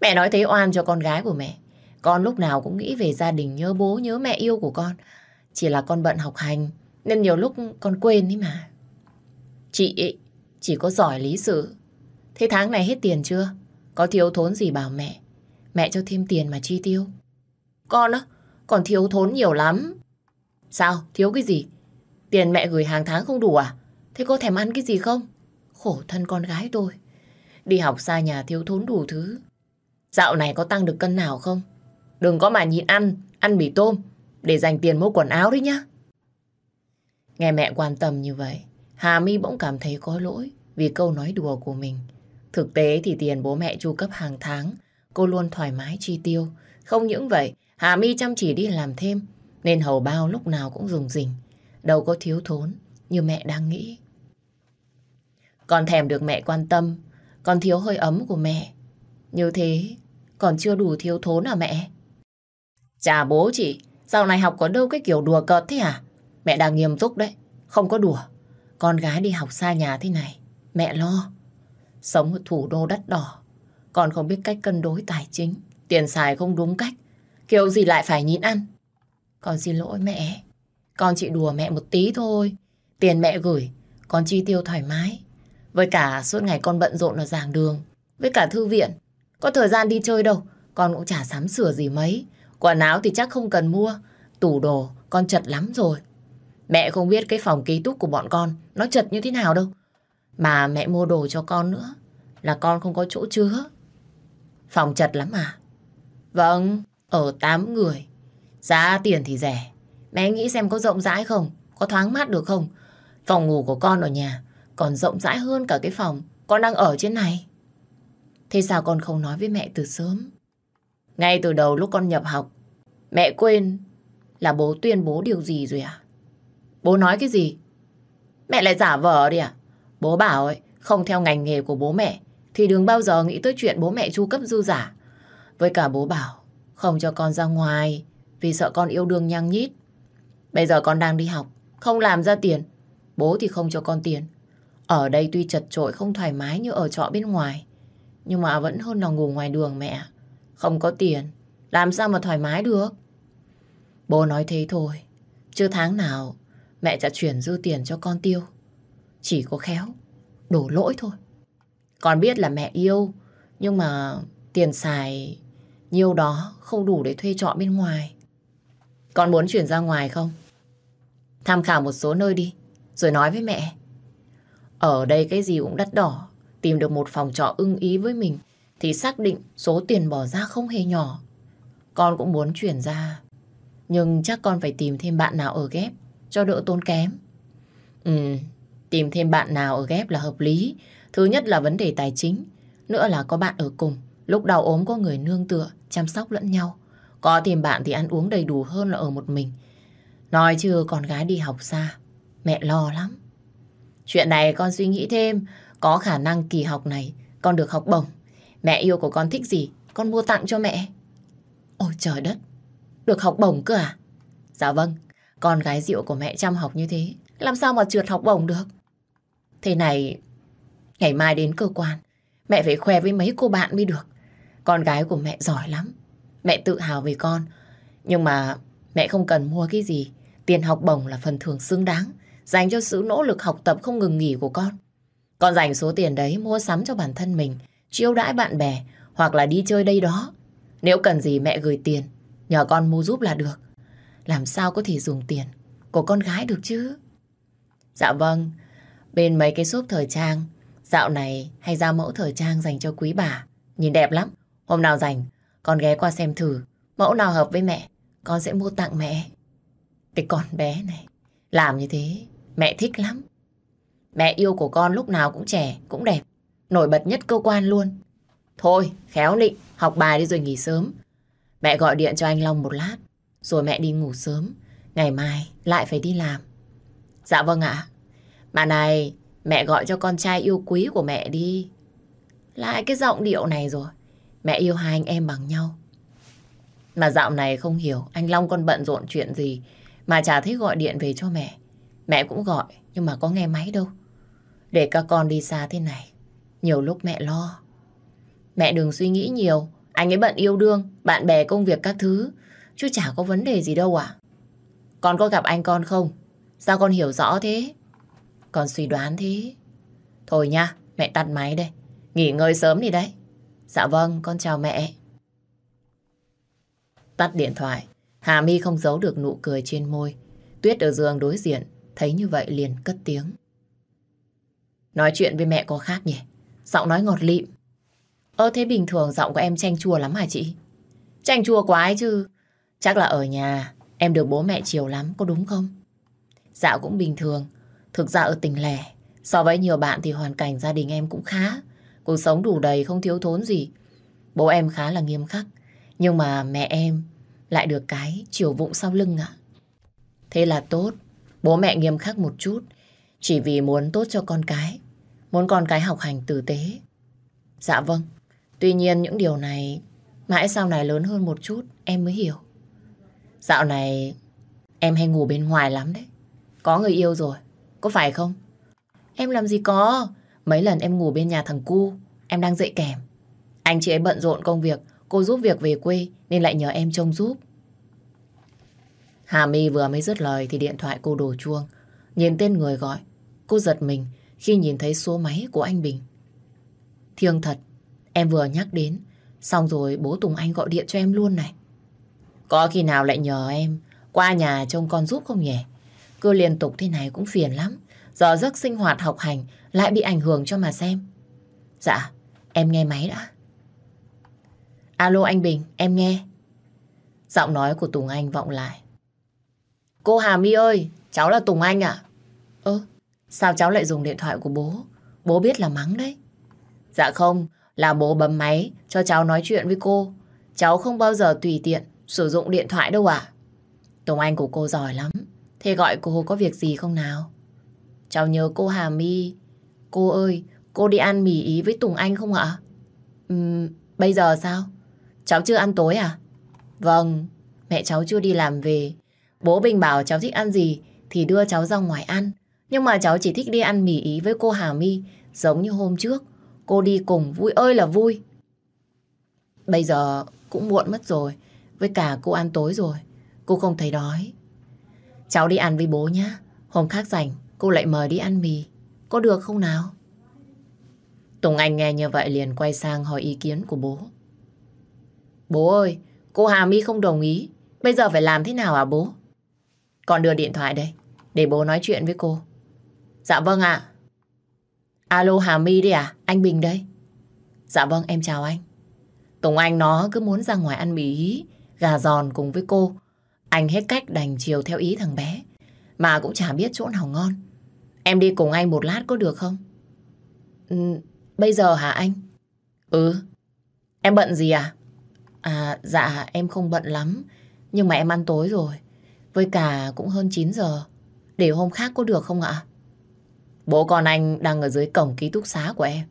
Mẹ nói thế oan cho con gái của mẹ. Con lúc nào cũng nghĩ về gia đình, nhớ bố, nhớ mẹ yêu của con. Chỉ là con bận học hành, nên nhiều lúc con quên ấy mà. Chị ấy, chỉ có giỏi lý sự. Thế tháng này hết tiền chưa? Có thiếu thốn gì bảo mẹ. Mẹ cho thêm tiền mà chi tiêu. Con á, còn thiếu thốn nhiều lắm. Sao? Thiếu cái gì? Tiền mẹ gửi hàng tháng không đủ à? Thế có thèm ăn cái gì không? Khổ thân con gái tôi. Đi học xa nhà thiếu thốn đủ thứ. Dạo này có tăng được cân nào không? Đừng có mà nhịn ăn, ăn mì tôm để dành tiền mua quần áo đấy nhá. Nghe mẹ quan tâm như vậy, Hà My bỗng cảm thấy có lỗi vì câu nói đùa của mình. Thực tế thì tiền bố mẹ chu cấp hàng tháng, cô luôn thoải mái chi tiêu. Không những vậy, Hà My chăm chỉ đi làm thêm, nên hầu bao lúc nào cũng dùng dình. Đâu có thiếu thốn như mẹ đang nghĩ. Còn thèm được mẹ quan tâm, còn thiếu hơi ấm của mẹ. Như thế, còn chưa đủ thiếu thốn à mẹ? Chà bố chị, dạo này học có đâu cái kiểu đùa cợt thế à? Mẹ đang nghiêm túc đấy, không có đùa. Con gái đi học xa nhà thế này, mẹ lo. Sống ở thủ đô đắt đỏ, con không biết cách cân đối tài chính, tiền xài không đúng cách. Kiểu gì lại phải nhịn ăn. Con xin lỗi mẹ, con chỉ đùa mẹ một tí thôi. Tiền mẹ gửi, con chi tiêu thoải mái. Với cả suốt ngày con bận rộn ở giảng đường, với cả thư viện. Có thời gian đi chơi đâu, con cũng chả sắm sửa gì mấy. Quần áo thì chắc không cần mua, tủ đồ con chật lắm rồi. Mẹ không biết cái phòng ký túc của bọn con nó chật như thế nào đâu. Mà mẹ mua đồ cho con nữa là con không có chỗ chứa. Phòng chật lắm à? Vâng, ở 8 người. Giá tiền thì rẻ. Mẹ nghĩ xem có rộng rãi không? Có thoáng mát được không? Phòng ngủ của con ở nhà còn rộng rãi hơn cả cái phòng con đang ở trên này. Thế sao con không nói với mẹ từ sớm? Ngay từ đầu lúc con nhập học, mẹ quên là bố tuyên bố điều gì rồi à? Bố nói cái gì? Mẹ lại giả vờ đi à? Bố bảo ấy, không theo ngành nghề của bố mẹ thì đừng bao giờ nghĩ tới chuyện bố mẹ chu cấp dư giả. Với cả bố bảo không cho con ra ngoài vì sợ con yêu đương nhăng nhít. Bây giờ con đang đi học, không làm ra tiền. Bố thì không cho con tiền. Ở đây tuy chật trội không thoải mái như ở trọ bên ngoài. Nhưng mà vẫn hơn là ngủ ngoài đường mẹ. Không có tiền, làm sao mà thoải mái được? Bố nói thế thôi. Chứ tháng nào mẹ sẽ chuyển dư tiền cho con tiêu. Chỉ có khéo, đổ lỗi thôi. Con biết là mẹ yêu, nhưng mà tiền xài nhiều đó không đủ để thuê trọ bên ngoài. Con muốn chuyển ra ngoài không? Tham khảo một số nơi đi, rồi nói với mẹ. Ở đây cái gì cũng đắt đỏ, tìm được một phòng trọ ưng ý với mình thì xác định số tiền bỏ ra không hề nhỏ. Con cũng muốn chuyển ra, nhưng chắc con phải tìm thêm bạn nào ở ghép cho đỡ tốn kém. Ừ, tìm thêm bạn nào ở ghép là hợp lý. Thứ nhất là vấn đề tài chính, nữa là có bạn ở cùng. Lúc đau ốm có người nương tựa, chăm sóc lẫn nhau. Có tìm bạn thì ăn uống đầy đủ hơn là ở một mình. Nói chưa con gái đi học xa, mẹ lo lắm. Chuyện này con suy nghĩ thêm, có khả năng kỳ học này con được học bổng. Mẹ yêu của con thích gì, con mua tặng cho mẹ. Ôi trời đất, được học bổng cơ à? Dạ vâng, con gái rượu của mẹ chăm học như thế, làm sao mà trượt học bổng được? Thế này, ngày mai đến cơ quan, mẹ phải khoe với mấy cô bạn mới được. Con gái của mẹ giỏi lắm, mẹ tự hào về con. Nhưng mà mẹ không cần mua cái gì, tiền học bổng là phần thưởng xứng đáng dành cho sự nỗ lực học tập không ngừng nghỉ của con. Con dành số tiền đấy mua sắm cho bản thân mình, chiêu đãi bạn bè hoặc là đi chơi đây đó. Nếu cần gì mẹ gửi tiền, nhờ con mua giúp là được. Làm sao có thể dùng tiền của con gái được chứ? Dạ vâng, bên mấy cái shop thời trang, dạo này hay ra mẫu thời trang dành cho quý bà. Nhìn đẹp lắm, hôm nào rảnh, con ghé qua xem thử. Mẫu nào hợp với mẹ, con sẽ mua tặng mẹ. Cái con bé này, làm như thế Mẹ thích lắm. Mẹ yêu của con lúc nào cũng trẻ, cũng đẹp. Nổi bật nhất cơ quan luôn. Thôi, khéo nịnh, học bài đi rồi nghỉ sớm. Mẹ gọi điện cho anh Long một lát, rồi mẹ đi ngủ sớm. Ngày mai lại phải đi làm. Dạ vâng ạ. Bà này, mẹ gọi cho con trai yêu quý của mẹ đi. Lại cái giọng điệu này rồi. Mẹ yêu hai anh em bằng nhau. Mà dạo này không hiểu anh Long con bận rộn chuyện gì mà chả thấy gọi điện về cho mẹ. Mẹ cũng gọi, nhưng mà có nghe máy đâu. Để các con đi xa thế này, nhiều lúc mẹ lo. Mẹ đừng suy nghĩ nhiều, anh ấy bận yêu đương, bạn bè công việc các thứ, chứ chả có vấn đề gì đâu à. Con có gặp anh con không? Sao con hiểu rõ thế? Con suy đoán thế. Thôi nha, mẹ tắt máy đây. Nghỉ ngơi sớm đi đấy. Dạ vâng, con chào mẹ. Tắt điện thoại, Hà My không giấu được nụ cười trên môi. Tuyết ở giường đối diện Thấy như vậy liền cất tiếng. Nói chuyện với mẹ có khác nhỉ? Giọng nói ngọt lịm. Ơ thế bình thường giọng của em chanh chua lắm hả chị? Chanh chua quá ấy chứ. Chắc là ở nhà em được bố mẹ chiều lắm, có đúng không? Dạ cũng bình thường. Thực ra ở tỉnh lẻ, so với nhiều bạn thì hoàn cảnh gia đình em cũng khá. Cuộc sống đủ đầy không thiếu thốn gì. Bố em khá là nghiêm khắc. Nhưng mà mẹ em lại được cái chiều vụng sau lưng ạ. Thế là tốt. Bố mẹ nghiêm khắc một chút. Chỉ vì muốn tốt cho con cái. Muốn con cái học hành tử tế. Dạ vâng. Tuy nhiên những điều này mãi sau này lớn hơn một chút em mới hiểu. Dạo này em hay ngủ bên ngoài lắm đấy. Có người yêu rồi. Có phải không? Em làm gì có. Mấy lần em ngủ bên nhà thằng cu. Em đang dậy kèm. Anh chị ấy bận rộn công việc. Cô giúp việc về quê nên lại nhờ em trông giúp. Hà My vừa mới dứt lời thì điện thoại cô đổ chuông. Nhìn tên người gọi. Cô giật mình khi nhìn thấy số máy của anh Bình. Thiêng thật, em vừa nhắc đến. Xong rồi bố Tùng Anh gọi điện cho em luôn này. Có khi nào lại nhờ em qua nhà trông con giúp không nhỉ? Cứ liên tục thế này cũng phiền lắm. Giờ giấc sinh hoạt học hành lại bị ảnh hưởng cho mà xem. Dạ, em nghe máy đã. Alo anh Bình, em nghe. Giọng nói của Tùng Anh vọng lại. Cô Hà My ơi, cháu là Tùng Anh à. Ơ, sao cháu lại dùng điện thoại của bố? Bố biết là mắng đấy. Dạ không, là bố bấm máy cho cháu nói chuyện với cô. Cháu không bao giờ tùy tiện sử dụng điện thoại đâu ạ. Tùng Anh của cô giỏi lắm. Thế gọi cô có việc gì không nào? Cháu nhớ cô Hà My. Cô ơi, cô đi ăn mì ý với Tùng Anh không ạ? Uhm, bây giờ sao? Cháu chưa ăn tối à? Vâng, mẹ cháu chưa đi làm về. Bố Bình bảo cháu thích ăn gì thì đưa cháu ra ngoài ăn. Nhưng mà cháu chỉ thích đi ăn mì ý với cô Hà My giống như hôm trước. Cô đi cùng vui ơi là vui. Bây giờ cũng muộn mất rồi. Với cả cô ăn tối rồi. Cô không thấy đói. Cháu đi ăn với bố nhá. Hôm khác rảnh cô lại mời đi ăn mì. Có được không nào? Tùng Anh nghe như vậy liền quay sang hỏi ý kiến của bố. Bố ơi, cô Hà My không đồng ý. Bây giờ phải làm thế nào à bố? Con đưa điện thoại đây, để bố nói chuyện với cô. Dạ vâng ạ. Alo Hà My đi à? Anh Bình đây. Dạ vâng, em chào anh. Tùng Anh nó cứ muốn ra ngoài ăn mì ý, gà giòn cùng với cô. Anh hết cách đành chiều theo ý thằng bé. Mà cũng chả biết chỗ nào ngon. Em đi cùng anh một lát có được không? Ừ, bây giờ hả anh? Ừ. Em bận gì à? À, dạ em không bận lắm. Nhưng mà em ăn tối rồi. Với cả cũng hơn 9 giờ. Để hôm khác có được không ạ? Bố con anh đang ở dưới cổng ký túc xá của em.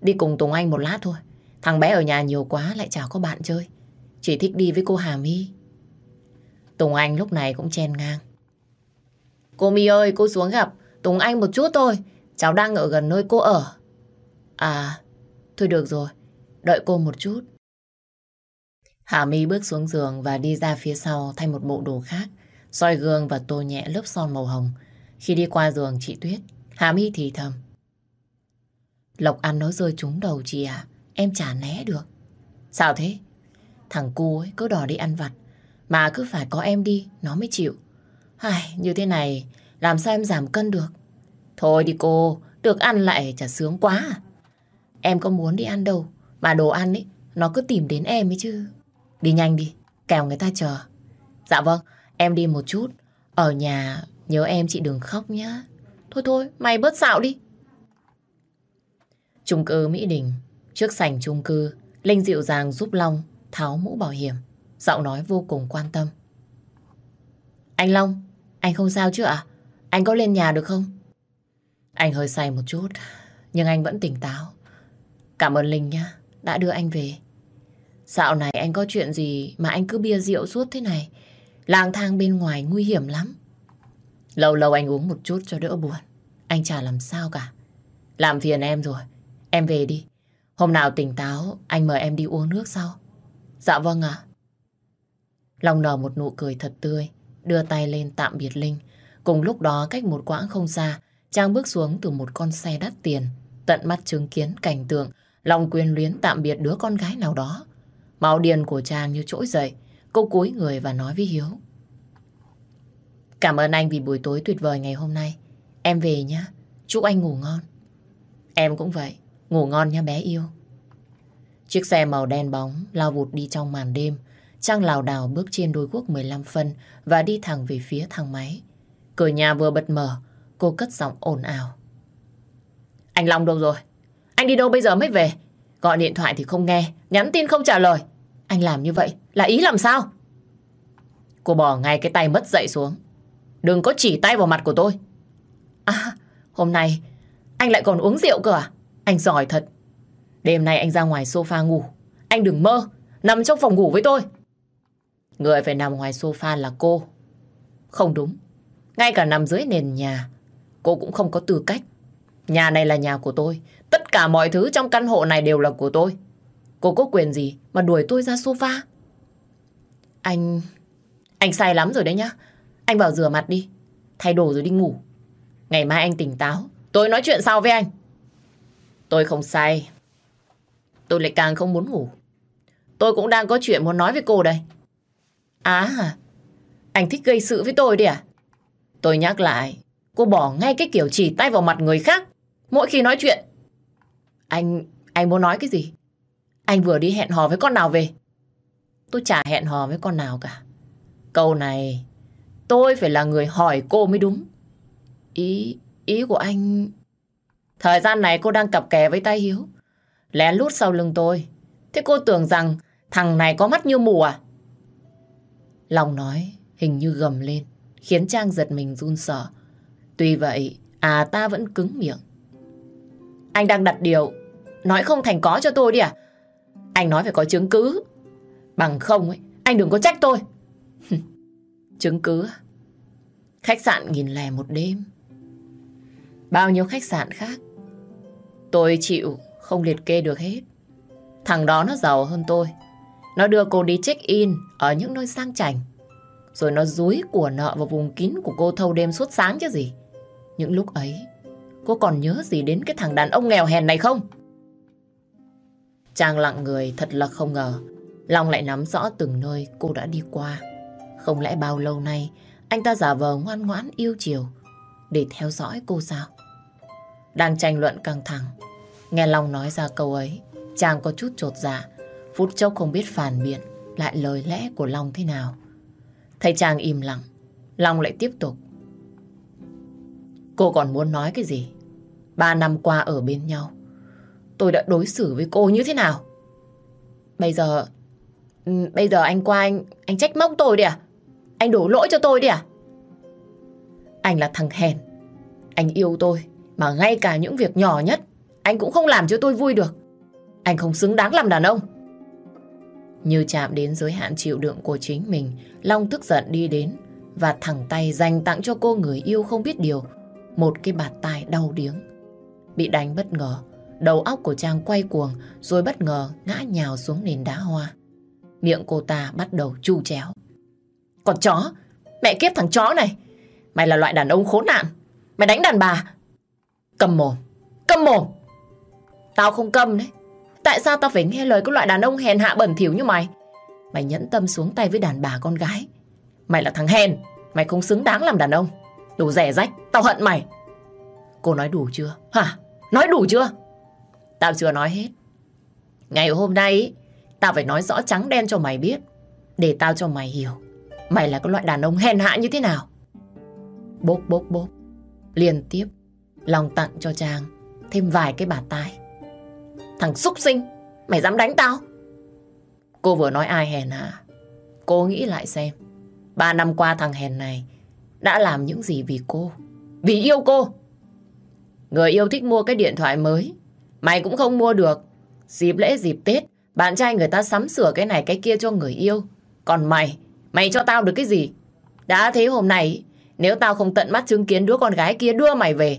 Đi cùng Tùng Anh một lát thôi. Thằng bé ở nhà nhiều quá lại chả có bạn chơi. Chỉ thích đi với cô Hà My. Tùng Anh lúc này cũng chen ngang. Cô My ơi, cô xuống gặp Tùng Anh một chút thôi. Cháu đang ở gần nơi cô ở. À, thôi được rồi. Đợi cô một chút. Hà My bước xuống giường và đi ra phía sau thay một bộ đồ khác, soi gương và tô nhẹ lớp son màu hồng. Khi đi qua giường chị Tuyết, Hà My thì thầm. Lộc ăn nó rơi trúng đầu chị à, em chả né được. Sao thế? Thằng cu ấy cứ đòi đi ăn vặt, mà cứ phải có em đi, nó mới chịu. Ai, như thế này, làm sao em giảm cân được? Thôi đi cô, được ăn lại chả sướng quá à. Em có muốn đi ăn đâu, mà đồ ăn ấy, nó cứ tìm đến em ấy chứ. Đi nhanh đi, kèo người ta chờ. Dạ vâng, em đi một chút. Ở nhà nhớ em chị đừng khóc nhá. Thôi thôi, mày bớt xạo đi. Trung cư Mỹ Đình, trước sảnh trung cư, Linh dịu dàng giúp Long tháo mũ bảo hiểm. Giọng nói vô cùng quan tâm. Anh Long, anh không sao chứ ạ? Anh có lên nhà được không? Anh hơi say một chút, nhưng anh vẫn tỉnh táo. Cảm ơn Linh nhá, đã đưa anh về. Dạo này anh có chuyện gì mà anh cứ bia rượu suốt thế này? Lang thang bên ngoài nguy hiểm lắm. Lâu lâu anh uống một chút cho đỡ buồn. Anh chả làm sao cả. Làm phiền em rồi. Em về đi. Hôm nào tỉnh táo, anh mời em đi uống nước sau. Dạ vâng ạ. Long nở một nụ cười thật tươi, đưa tay lên tạm biệt Linh. Cùng lúc đó cách một quãng không xa, Trang bước xuống từ một con xe đắt tiền. Tận mắt chứng kiến cảnh tượng, Long quyền luyến tạm biệt đứa con gái nào đó. Máu điên của Trang như trỗi dậy, cô cúi người và nói với Hiếu. Cảm ơn anh vì buổi tối tuyệt vời ngày hôm nay. Em về nhé, chúc anh ngủ ngon. Em cũng vậy, ngủ ngon nha bé yêu. Chiếc xe màu đen bóng lao vụt đi trong màn đêm. Trang lào đảo bước trên đôi guốc 15 phân và đi thẳng về phía thang máy. Cửa nhà vừa bật mở, cô cất giọng ồn ào. Anh Long đâu rồi? Anh đi đâu bây giờ mới về? Gọi điện thoại thì không nghe, nhắn tin không trả lời. Anh làm như vậy là ý làm sao? Cô bỏ ngay cái tay mất dậy xuống. Đừng có chỉ tay vào mặt của tôi. À, hôm nay anh lại còn uống rượu cơ à? Anh giỏi thật. Đêm nay anh ra ngoài sofa ngủ. Anh đừng mơ, nằm trong phòng ngủ với tôi. Người phải nằm ngoài sofa là cô. Không đúng. Ngay cả nằm dưới nền nhà, cô cũng không có tư cách. Nhà này là nhà của tôi. Tất cả mọi thứ trong căn hộ này đều là của tôi. Cô có quyền gì mà đuổi tôi ra sofa? Anh... Anh sai lắm rồi đấy nhá. Anh vào rửa mặt đi. Thay đồ rồi đi ngủ. Ngày mai anh tỉnh táo. Tôi nói chuyện sau với anh. Tôi không sai. Tôi lại càng không muốn ngủ. Tôi cũng đang có chuyện muốn nói với cô đây. À, anh thích gây sự với tôi đi à? Tôi nhắc lại, cô bỏ ngay cái kiểu chỉ tay vào mặt người khác mỗi khi nói chuyện. Anh, anh muốn nói cái gì? Anh vừa đi hẹn hò với con nào về? Tôi chả hẹn hò với con nào cả. Câu này, tôi phải là người hỏi cô mới đúng. Ý, ý của anh... Thời gian này cô đang cặp kè với tay Hiếu. Lén lút sau lưng tôi. Thế cô tưởng rằng thằng này có mắt như mù à? Lòng nói hình như gầm lên, khiến Trang giật mình run sợ. Tuy vậy, à ta vẫn cứng miệng. Anh đang đặt điều, nói không thành có cho tôi đi à? Anh nói phải có chứng cứ. Bằng không ấy, anh đừng có trách tôi. chứng cứ? Khách sạn nghìn lẻ một đêm. Bao nhiêu khách sạn khác. Tôi chịu, không liệt kê được hết. Thằng đó nó giàu hơn tôi. Nó đưa cô đi check-in ở những nơi sang chảnh. Rồi nó dúi của nợ vào vùng kín của cô thâu đêm suốt sáng chứ gì. Những lúc ấy, cô còn nhớ gì đến cái thằng đàn ông nghèo hèn này không? Trang lặng người thật là không ngờ. Long lại nắm rõ từng nơi cô đã đi qua. Không lẽ bao lâu nay anh ta giả vờ ngoan ngoãn yêu chiều để theo dõi cô sao? Đang tranh luận căng thẳng. Nghe Long nói ra câu ấy, chàng có chút trột dạ. Phút chốc không biết phản biện lại lời lẽ của Long thế nào. Thấy chàng im lặng, Long lại tiếp tục. Cô còn muốn nói cái gì? Ba năm qua ở bên nhau, tôi đã đối xử với cô như thế nào? Bây giờ, ừ, bây giờ anh qua anh, anh trách móc tôi đi à? Anh đổ lỗi cho tôi đi à? Anh là thằng hèn. Anh yêu tôi, mà ngay cả những việc nhỏ nhất, anh cũng không làm cho tôi vui được. Anh không xứng đáng làm đàn ông. Như chạm đến giới hạn chịu đựng của chính mình, Long tức giận đi đến và thẳng tay dành tặng cho cô người yêu không biết điều, một cái bạt tai đau điếng. Bị đánh bất ngờ, đầu óc của Trang quay cuồng rồi bất ngờ ngã nhào xuống nền đá hoa. Miệng cô ta bắt đầu chu chéo. Còn chó, mẹ kiếp thằng chó này, mày là loại đàn ông khốn nạn, mày đánh đàn bà. Cầm mồm, cầm mồm. Tao không cầm đấy, Tại sao tao phải nghe lời cái loại đàn ông hèn hạ bẩn thỉu như mày? Mày nhẫn tâm xuống tay với đàn bà con gái. Mày là thằng hèn, mày không xứng đáng làm đàn ông. Đồ rẻ rách, tao hận mày. Cô nói đủ chưa? Hả? Nói đủ chưa? Tao chưa nói hết. Ngày hôm nay, tao phải nói rõ trắng đen cho mày biết. Để tao cho mày hiểu. Mày là cái loại đàn ông hèn hạ như thế nào? Bốp bốp bốp. Liên tiếp, lòng tặng cho Trang thêm vài cái bàn tay. Thằng xúc sinh, mày dám đánh tao? Cô vừa nói ai hèn hả? Cô nghĩ lại xem. Ba năm qua thằng hèn này đã làm những gì vì cô? Vì yêu cô. Người yêu thích mua cái điện thoại mới. Mày cũng không mua được. Dịp lễ dịp Tết, bạn trai người ta sắm sửa cái này cái kia cho người yêu. Còn mày, mày cho tao được cái gì? Đã thế hôm nay, nếu tao không tận mắt chứng kiến đứa con gái kia đưa mày về,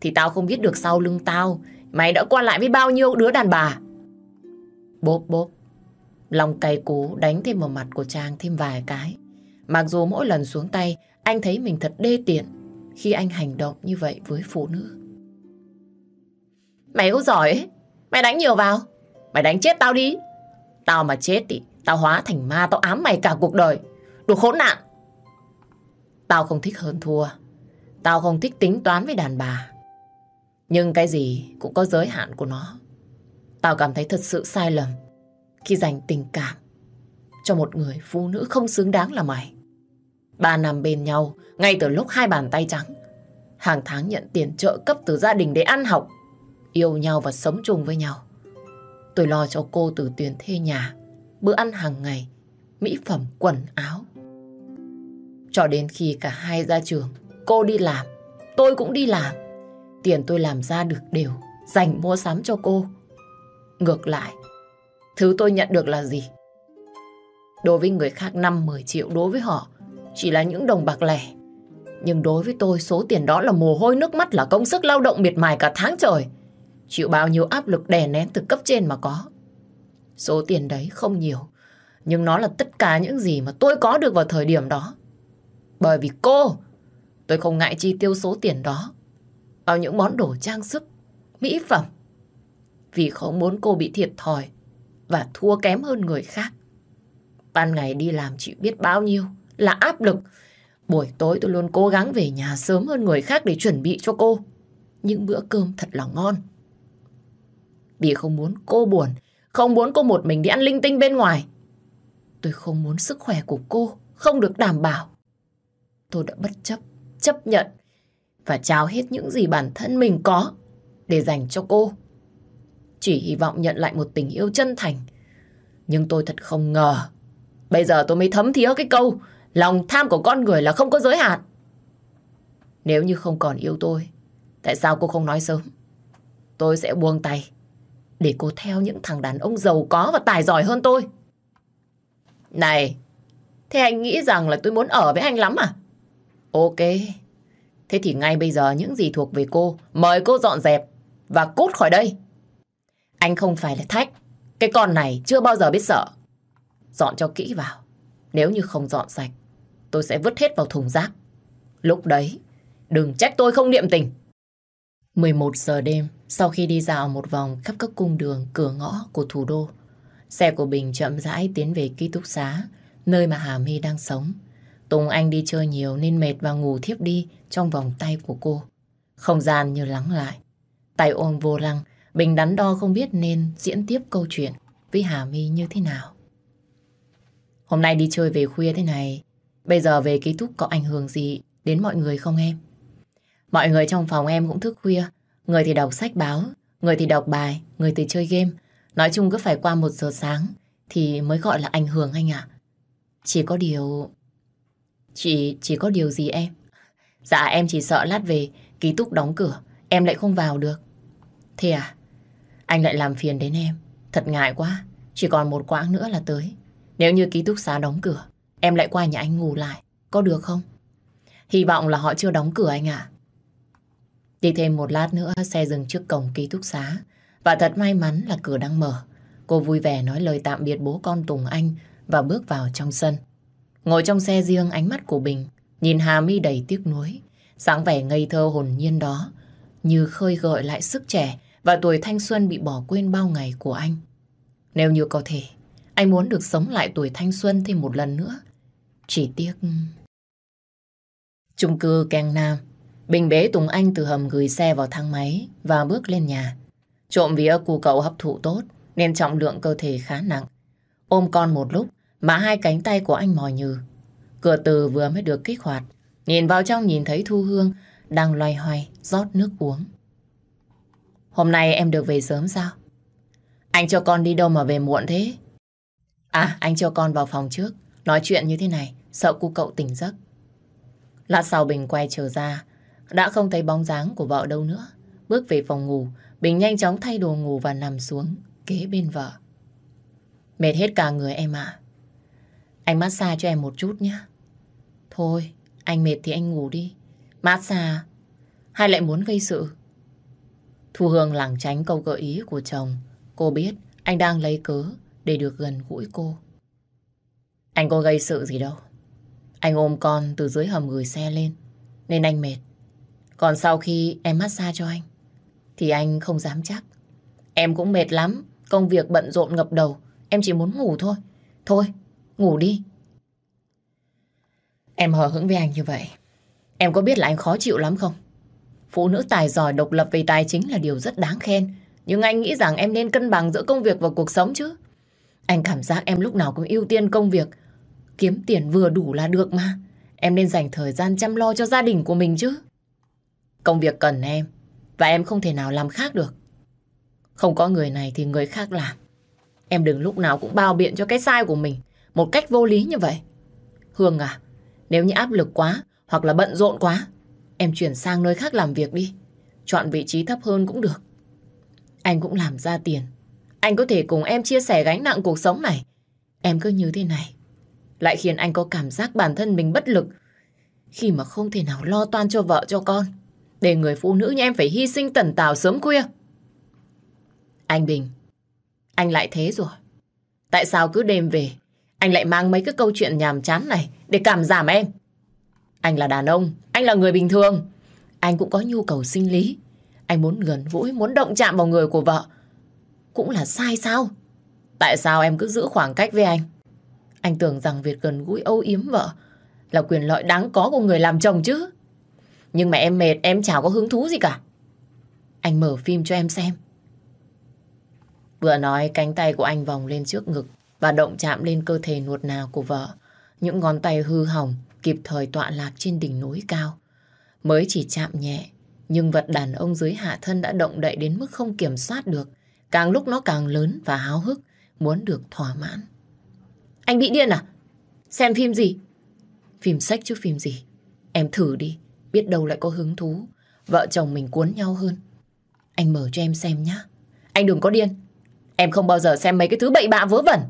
thì tao không biết được sau lưng tao Mày đã qua lại với bao nhiêu đứa đàn bà? Bốp bốp. lòng cay cú đánh thêm vào mặt của Trang thêm vài cái. Mặc dù mỗi lần xuống tay, anh thấy mình thật đê tiện khi anh hành động như vậy với phụ nữ. Mày cũng giỏi ấy. Mày đánh nhiều vào. Mày đánh chết tao đi. Tao mà chết thì tao hóa thành ma, tao ám mày cả cuộc đời. Đồ khốn nạn. Tao không thích hơn thua. Tao không thích tính toán với đàn bà. Nhưng cái gì cũng có giới hạn của nó. Tao cảm thấy thật sự sai lầm khi dành tình cảm cho một người phụ nữ không xứng đáng là mày. Ba năm bên nhau, ngay từ lúc hai bàn tay trắng. Hàng tháng nhận tiền trợ cấp từ gia đình để ăn học, yêu nhau và sống chung với nhau. Tôi lo cho cô từ tiền thuê nhà, bữa ăn hàng ngày, mỹ phẩm, quần áo. Cho đến khi cả hai ra trường, cô đi làm, tôi cũng đi làm. Tiền tôi làm ra được đều, dành mua sắm cho cô. Ngược lại, thứ tôi nhận được là gì? Đối với người khác 5-10 triệu, đối với họ chỉ là những đồng bạc lẻ. Nhưng đối với tôi, số tiền đó là mồ hôi nước mắt là công sức lao động miệt mài cả tháng trời. Chịu bao nhiêu áp lực đè nén từ cấp trên mà có. Số tiền đấy không nhiều, nhưng nó là tất cả những gì mà tôi có được vào thời điểm đó. Bởi vì cô, tôi không ngại chi tiêu số tiền đó vào những món đồ trang sức, mỹ phẩm. Vì không muốn cô bị thiệt thòi và thua kém hơn người khác. Ban ngày đi làm chị biết bao nhiêu là áp lực. Buổi tối tôi luôn cố gắng về nhà sớm hơn người khác để chuẩn bị cho cô. Những bữa cơm thật là ngon. Vì không muốn cô buồn, không muốn cô một mình đi ăn linh tinh bên ngoài. Tôi không muốn sức khỏe của cô không được đảm bảo. Tôi đã bất chấp, chấp nhận và trao hết những gì bản thân mình có để dành cho cô. Chỉ hy vọng nhận lại một tình yêu chân thành. Nhưng tôi thật không ngờ. Bây giờ tôi mới thấm thía cái câu lòng tham của con người là không có giới hạn. Nếu như không còn yêu tôi, tại sao cô không nói sớm? Tôi sẽ buông tay để cô theo những thằng đàn ông giàu có và tài giỏi hơn tôi. Này, thế anh nghĩ rằng là tôi muốn ở với anh lắm à? Ok, thế thì ngay bây giờ những gì thuộc về cô, mời cô dọn dẹp và cút khỏi đây. Anh không phải là thách, cái con này chưa bao giờ biết sợ. Dọn cho kỹ vào, nếu như không dọn sạch, tôi sẽ vứt hết vào thùng rác. Lúc đấy, đừng trách tôi không niệm tình. 11 giờ đêm, sau khi đi dạo một vòng khắp các cung đường, cửa ngõ của thủ đô, xe của Bình chậm rãi tiến về ký túc xá, nơi mà Hà My đang sống. Tùng Anh đi chơi nhiều nên mệt và ngủ thiếp đi trong vòng tay của cô. Không gian như lắng lại. Tay ôm vô lăng, Bình đắn đo không biết nên diễn tiếp câu chuyện với Hà My như thế nào. Hôm nay đi chơi về khuya thế này, bây giờ về ký túc có ảnh hưởng gì đến mọi người không em? Mọi người trong phòng em cũng thức khuya, người thì đọc sách báo, người thì đọc bài, người thì chơi game. Nói chung cứ phải qua một giờ sáng thì mới gọi là ảnh hưởng anh ạ. Chỉ có điều... Chỉ, chỉ có điều gì em? Dạ em chỉ sợ lát về ký túc đóng cửa, em lại không vào được. Thế à? Anh lại làm phiền đến em. Thật ngại quá, chỉ còn một quãng nữa là tới. Nếu như ký túc xá đóng cửa, em lại qua nhà anh ngủ lại, có được không? Hy vọng là họ chưa đóng cửa anh ạ. Đi thêm một lát nữa, xe dừng trước cổng ký túc xá. Và thật may mắn là cửa đang mở. Cô vui vẻ nói lời tạm biệt bố con Tùng Anh và bước vào trong sân. Ngồi trong xe riêng ánh mắt của Bình, nhìn Hà mi đầy tiếc nuối. sáng vẻ ngây thơ hồn nhiên đó, như khơi gợi lại sức trẻ và tuổi thanh xuân bị bỏ quên bao ngày của anh. Nếu như có thể, anh muốn được sống lại tuổi thanh xuân thêm một lần nữa. Chỉ tiếc... Chung cư Keng Nam Bình bế Tùng Anh từ hầm gửi xe vào thang máy và bước lên nhà. Trộm vía cu cậu hấp thụ tốt nên trọng lượng cơ thể khá nặng. Ôm con một lúc mà hai cánh tay của anh mỏi nhừ. Cửa từ vừa mới được kích hoạt. Nhìn vào trong nhìn thấy Thu Hương đang loay hoay rót nước uống. Hôm nay em được về sớm sao? Anh cho con đi đâu mà về muộn thế? À, anh cho con vào phòng trước. Nói chuyện như thế này, sợ cu cậu tỉnh giấc. Lát sau Bình quay trở ra, đã không thấy bóng dáng của vợ đâu nữa. Bước về phòng ngủ, Bình nhanh chóng thay đồ ngủ và nằm xuống kế bên vợ. Mệt hết cả người em ạ. Anh massage cho em một chút nhé. Thôi, anh mệt thì anh ngủ đi. Massage hay lại muốn gây sự? Thu Hương lảng tránh câu gợi ý của chồng. Cô biết anh đang lấy cớ để được gần gũi cô. Anh có gây sự gì đâu. Anh ôm con từ dưới hầm gửi xe lên, nên anh mệt. Còn sau khi em massage cho anh, thì anh không dám chắc. Em cũng mệt lắm, công việc bận rộn ngập đầu, em chỉ muốn ngủ thôi. Thôi, ngủ đi. Em hờ hững với anh như vậy. Em có biết là anh khó chịu lắm không? Phụ nữ tài giỏi độc lập về tài chính là điều rất đáng khen. Nhưng anh nghĩ rằng em nên cân bằng giữa công việc và cuộc sống chứ. Anh cảm giác em lúc nào cũng ưu tiên công việc. Kiếm tiền vừa đủ là được mà. em nên dành thời gian chăm lo cho gia đình của mình chứ. Công việc cần em, và em không thể nào làm khác được. Không có người này thì người khác làm. Em đừng lúc nào cũng bao biện cho cái sai của mình một cách vô lý như vậy. Hương à, nếu như áp lực quá hoặc là bận rộn quá, em chuyển sang nơi khác làm việc đi. Chọn vị trí thấp hơn cũng được. Anh cũng làm ra tiền. Anh có thể cùng em chia sẻ gánh nặng cuộc sống này. Em cứ như thế này. Lại khiến anh có cảm giác bản thân mình bất lực khi mà không thể nào lo toan cho vợ cho con. Để người phụ nữ như em phải hy sinh tần tào sớm khuya. Anh Bình, anh lại thế rồi. Tại sao cứ đêm về, anh lại mang mấy cái câu chuyện nhàm chán này để cảm giảm em? Anh là đàn ông, anh là người bình thường. Anh cũng có nhu cầu sinh lý. Anh muốn gần gũi, muốn động chạm vào người của vợ. Cũng là sai sao? Tại sao em cứ giữ khoảng cách với anh? Anh tưởng rằng việc gần gũi âu yếm vợ là quyền lợi đáng có của người làm chồng chứ. Nhưng mà em mệt, em chả có hứng thú gì cả. Anh mở phim cho em xem. Vừa nói cánh tay của anh vòng lên trước ngực và động chạm lên cơ thể nuột nà của vợ. Những ngón tay hư hỏng kịp thời tọa lạc trên đỉnh núi cao. Mới chỉ chạm nhẹ, nhưng vật đàn ông dưới hạ thân đã động đậy đến mức không kiểm soát được. Càng lúc nó càng lớn và háo hức, muốn được thỏa mãn. Anh bị điên à? Xem phim gì? Phim sách chứ phim gì? Em thử đi, biết đâu lại có hứng thú. Vợ chồng mình cuốn nhau hơn. Anh mở cho em xem nhá. Anh đừng có điên. Em không bao giờ xem mấy cái thứ bậy bạ vớ vẩn.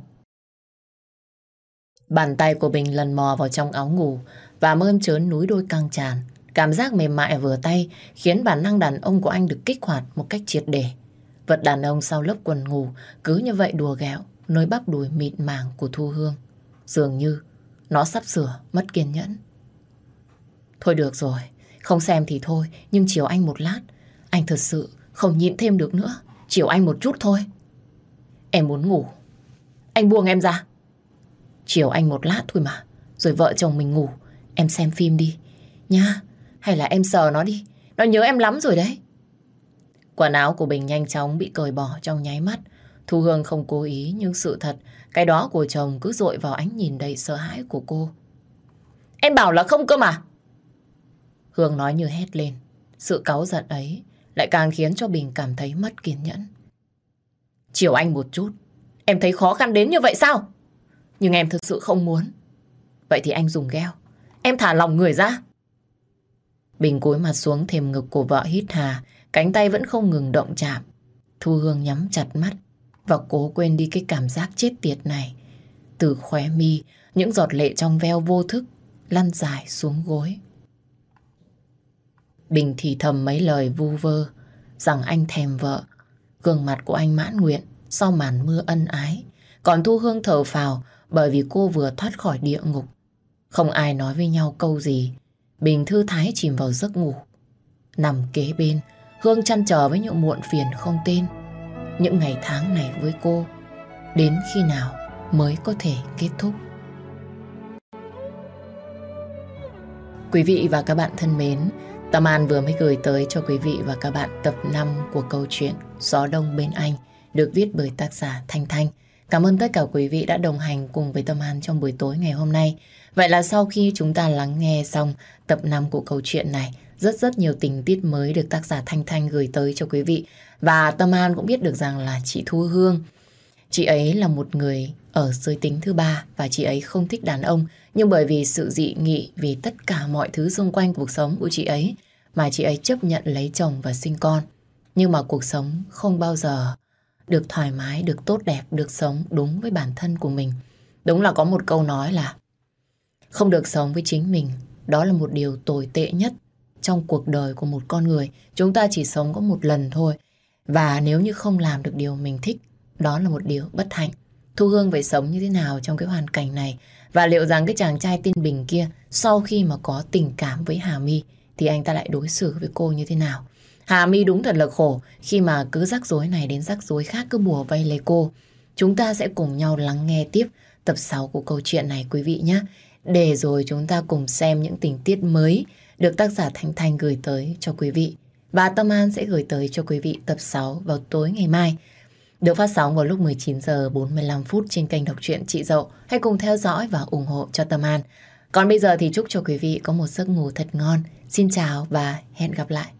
Bàn tay của Bình lần mò vào trong áo ngủ và mơn trớn núi đôi căng tràn. Cảm giác mềm mại vừa tay khiến bản năng đàn ông của anh được kích hoạt một cách triệt để. Vật đàn ông sau lớp quần ngủ cứ như vậy đùa ghẹo nơi bắp đùi mịn màng của Thu Hương. Dường như nó sắp sửa mất kiên nhẫn. Thôi được rồi, không xem thì thôi, nhưng chiều anh một lát. Anh thật sự không nhịn thêm được nữa. Chiều anh một chút thôi. Em muốn ngủ. Anh buông em ra. Chiều anh một lát thôi mà. Rồi vợ chồng mình ngủ. Em xem phim đi. Nha. Hay là em sờ nó đi. Nó nhớ em lắm rồi đấy. Quần áo của Bình nhanh chóng bị cởi bỏ trong nháy mắt. Thu Hương không cố ý, nhưng sự thật, cái đó của chồng cứ dội vào ánh nhìn đầy sợ hãi của cô. Em bảo là không cơ mà. Hương nói như hét lên. Sự cáu giận ấy lại càng khiến cho Bình cảm thấy mất kiên nhẫn. Chiều anh một chút. Em thấy khó khăn đến như vậy sao? Nhưng em thực sự không muốn. Vậy thì anh dùng gheo. Em thả lòng người ra. Bình cúi mặt xuống thềm ngực của vợ hít hà. Cánh tay vẫn không ngừng động chạm. Thu Hương nhắm chặt mắt và cố quên đi cái cảm giác chết tiệt này. Từ khóe mi, những giọt lệ trong veo vô thức lăn dài xuống gối. Bình thì thầm mấy lời vu vơ rằng anh thèm vợ. Gương mặt của anh mãn nguyện sau màn mưa ân ái. Còn Thu Hương thở phào bởi vì cô vừa thoát khỏi địa ngục. Không ai nói với nhau câu gì. Bình thư thái chìm vào giấc ngủ. Nằm kế bên, Hương chăn trở với những muộn phiền không tên. Những ngày tháng này với cô, đến khi nào mới có thể kết thúc? Quý vị và các bạn thân mến, Tâm An vừa mới gửi tới cho quý vị và các bạn tập 5 của câu chuyện Gió Đông Bên Anh được viết bởi tác giả Thanh Thanh. Cảm ơn tất cả quý vị đã đồng hành cùng với Tâm An trong buổi tối ngày hôm nay. Vậy là sau khi chúng ta lắng nghe xong tập 5 của câu chuyện này, rất rất nhiều tình tiết mới được tác giả Thanh Thanh gửi tới cho quý vị. Và Tâm An cũng biết được rằng là chị Thu Hương, chị ấy là một người ở giới tính thứ ba và chị ấy không thích đàn ông. Nhưng bởi vì sự dị nghị, vì tất cả mọi thứ xung quanh cuộc sống của chị ấy mà chị ấy chấp nhận lấy chồng và sinh con. Nhưng mà cuộc sống không bao giờ được thoải mái, được tốt đẹp, được sống đúng với bản thân của mình. Đúng là có một câu nói là không được sống với chính mình, đó là một điều tồi tệ nhất trong cuộc đời của một con người. Chúng ta chỉ sống có một lần thôi. Và nếu như không làm được điều mình thích, đó là một điều bất hạnh. Thu Hương phải sống như thế nào trong cái hoàn cảnh này? Và liệu rằng cái chàng trai tên Bình kia sau khi mà có tình cảm với Hà My thì anh ta lại đối xử với cô như thế nào? Hà My đúng thật là khổ khi mà cứ rắc rối này đến rắc rối khác cứ bùa vây lấy cô. Chúng ta sẽ cùng nhau lắng nghe tiếp tập 6 của câu chuyện này, quý vị nhé. Để rồi chúng ta cùng xem những tình tiết mới được tác giả Thanh Thanh gửi tới cho quý vị. Và Tâm An sẽ gửi tới cho quý vị tập 6 vào tối ngày mai. Được phát sóng vào lúc 19 giờ 45 phút trên kênh đọc truyện Chị Dậu. Hãy cùng theo dõi và ủng hộ cho Tâm An. Còn bây giờ thì chúc cho quý vị có một giấc ngủ thật ngon. Xin chào và hẹn gặp lại.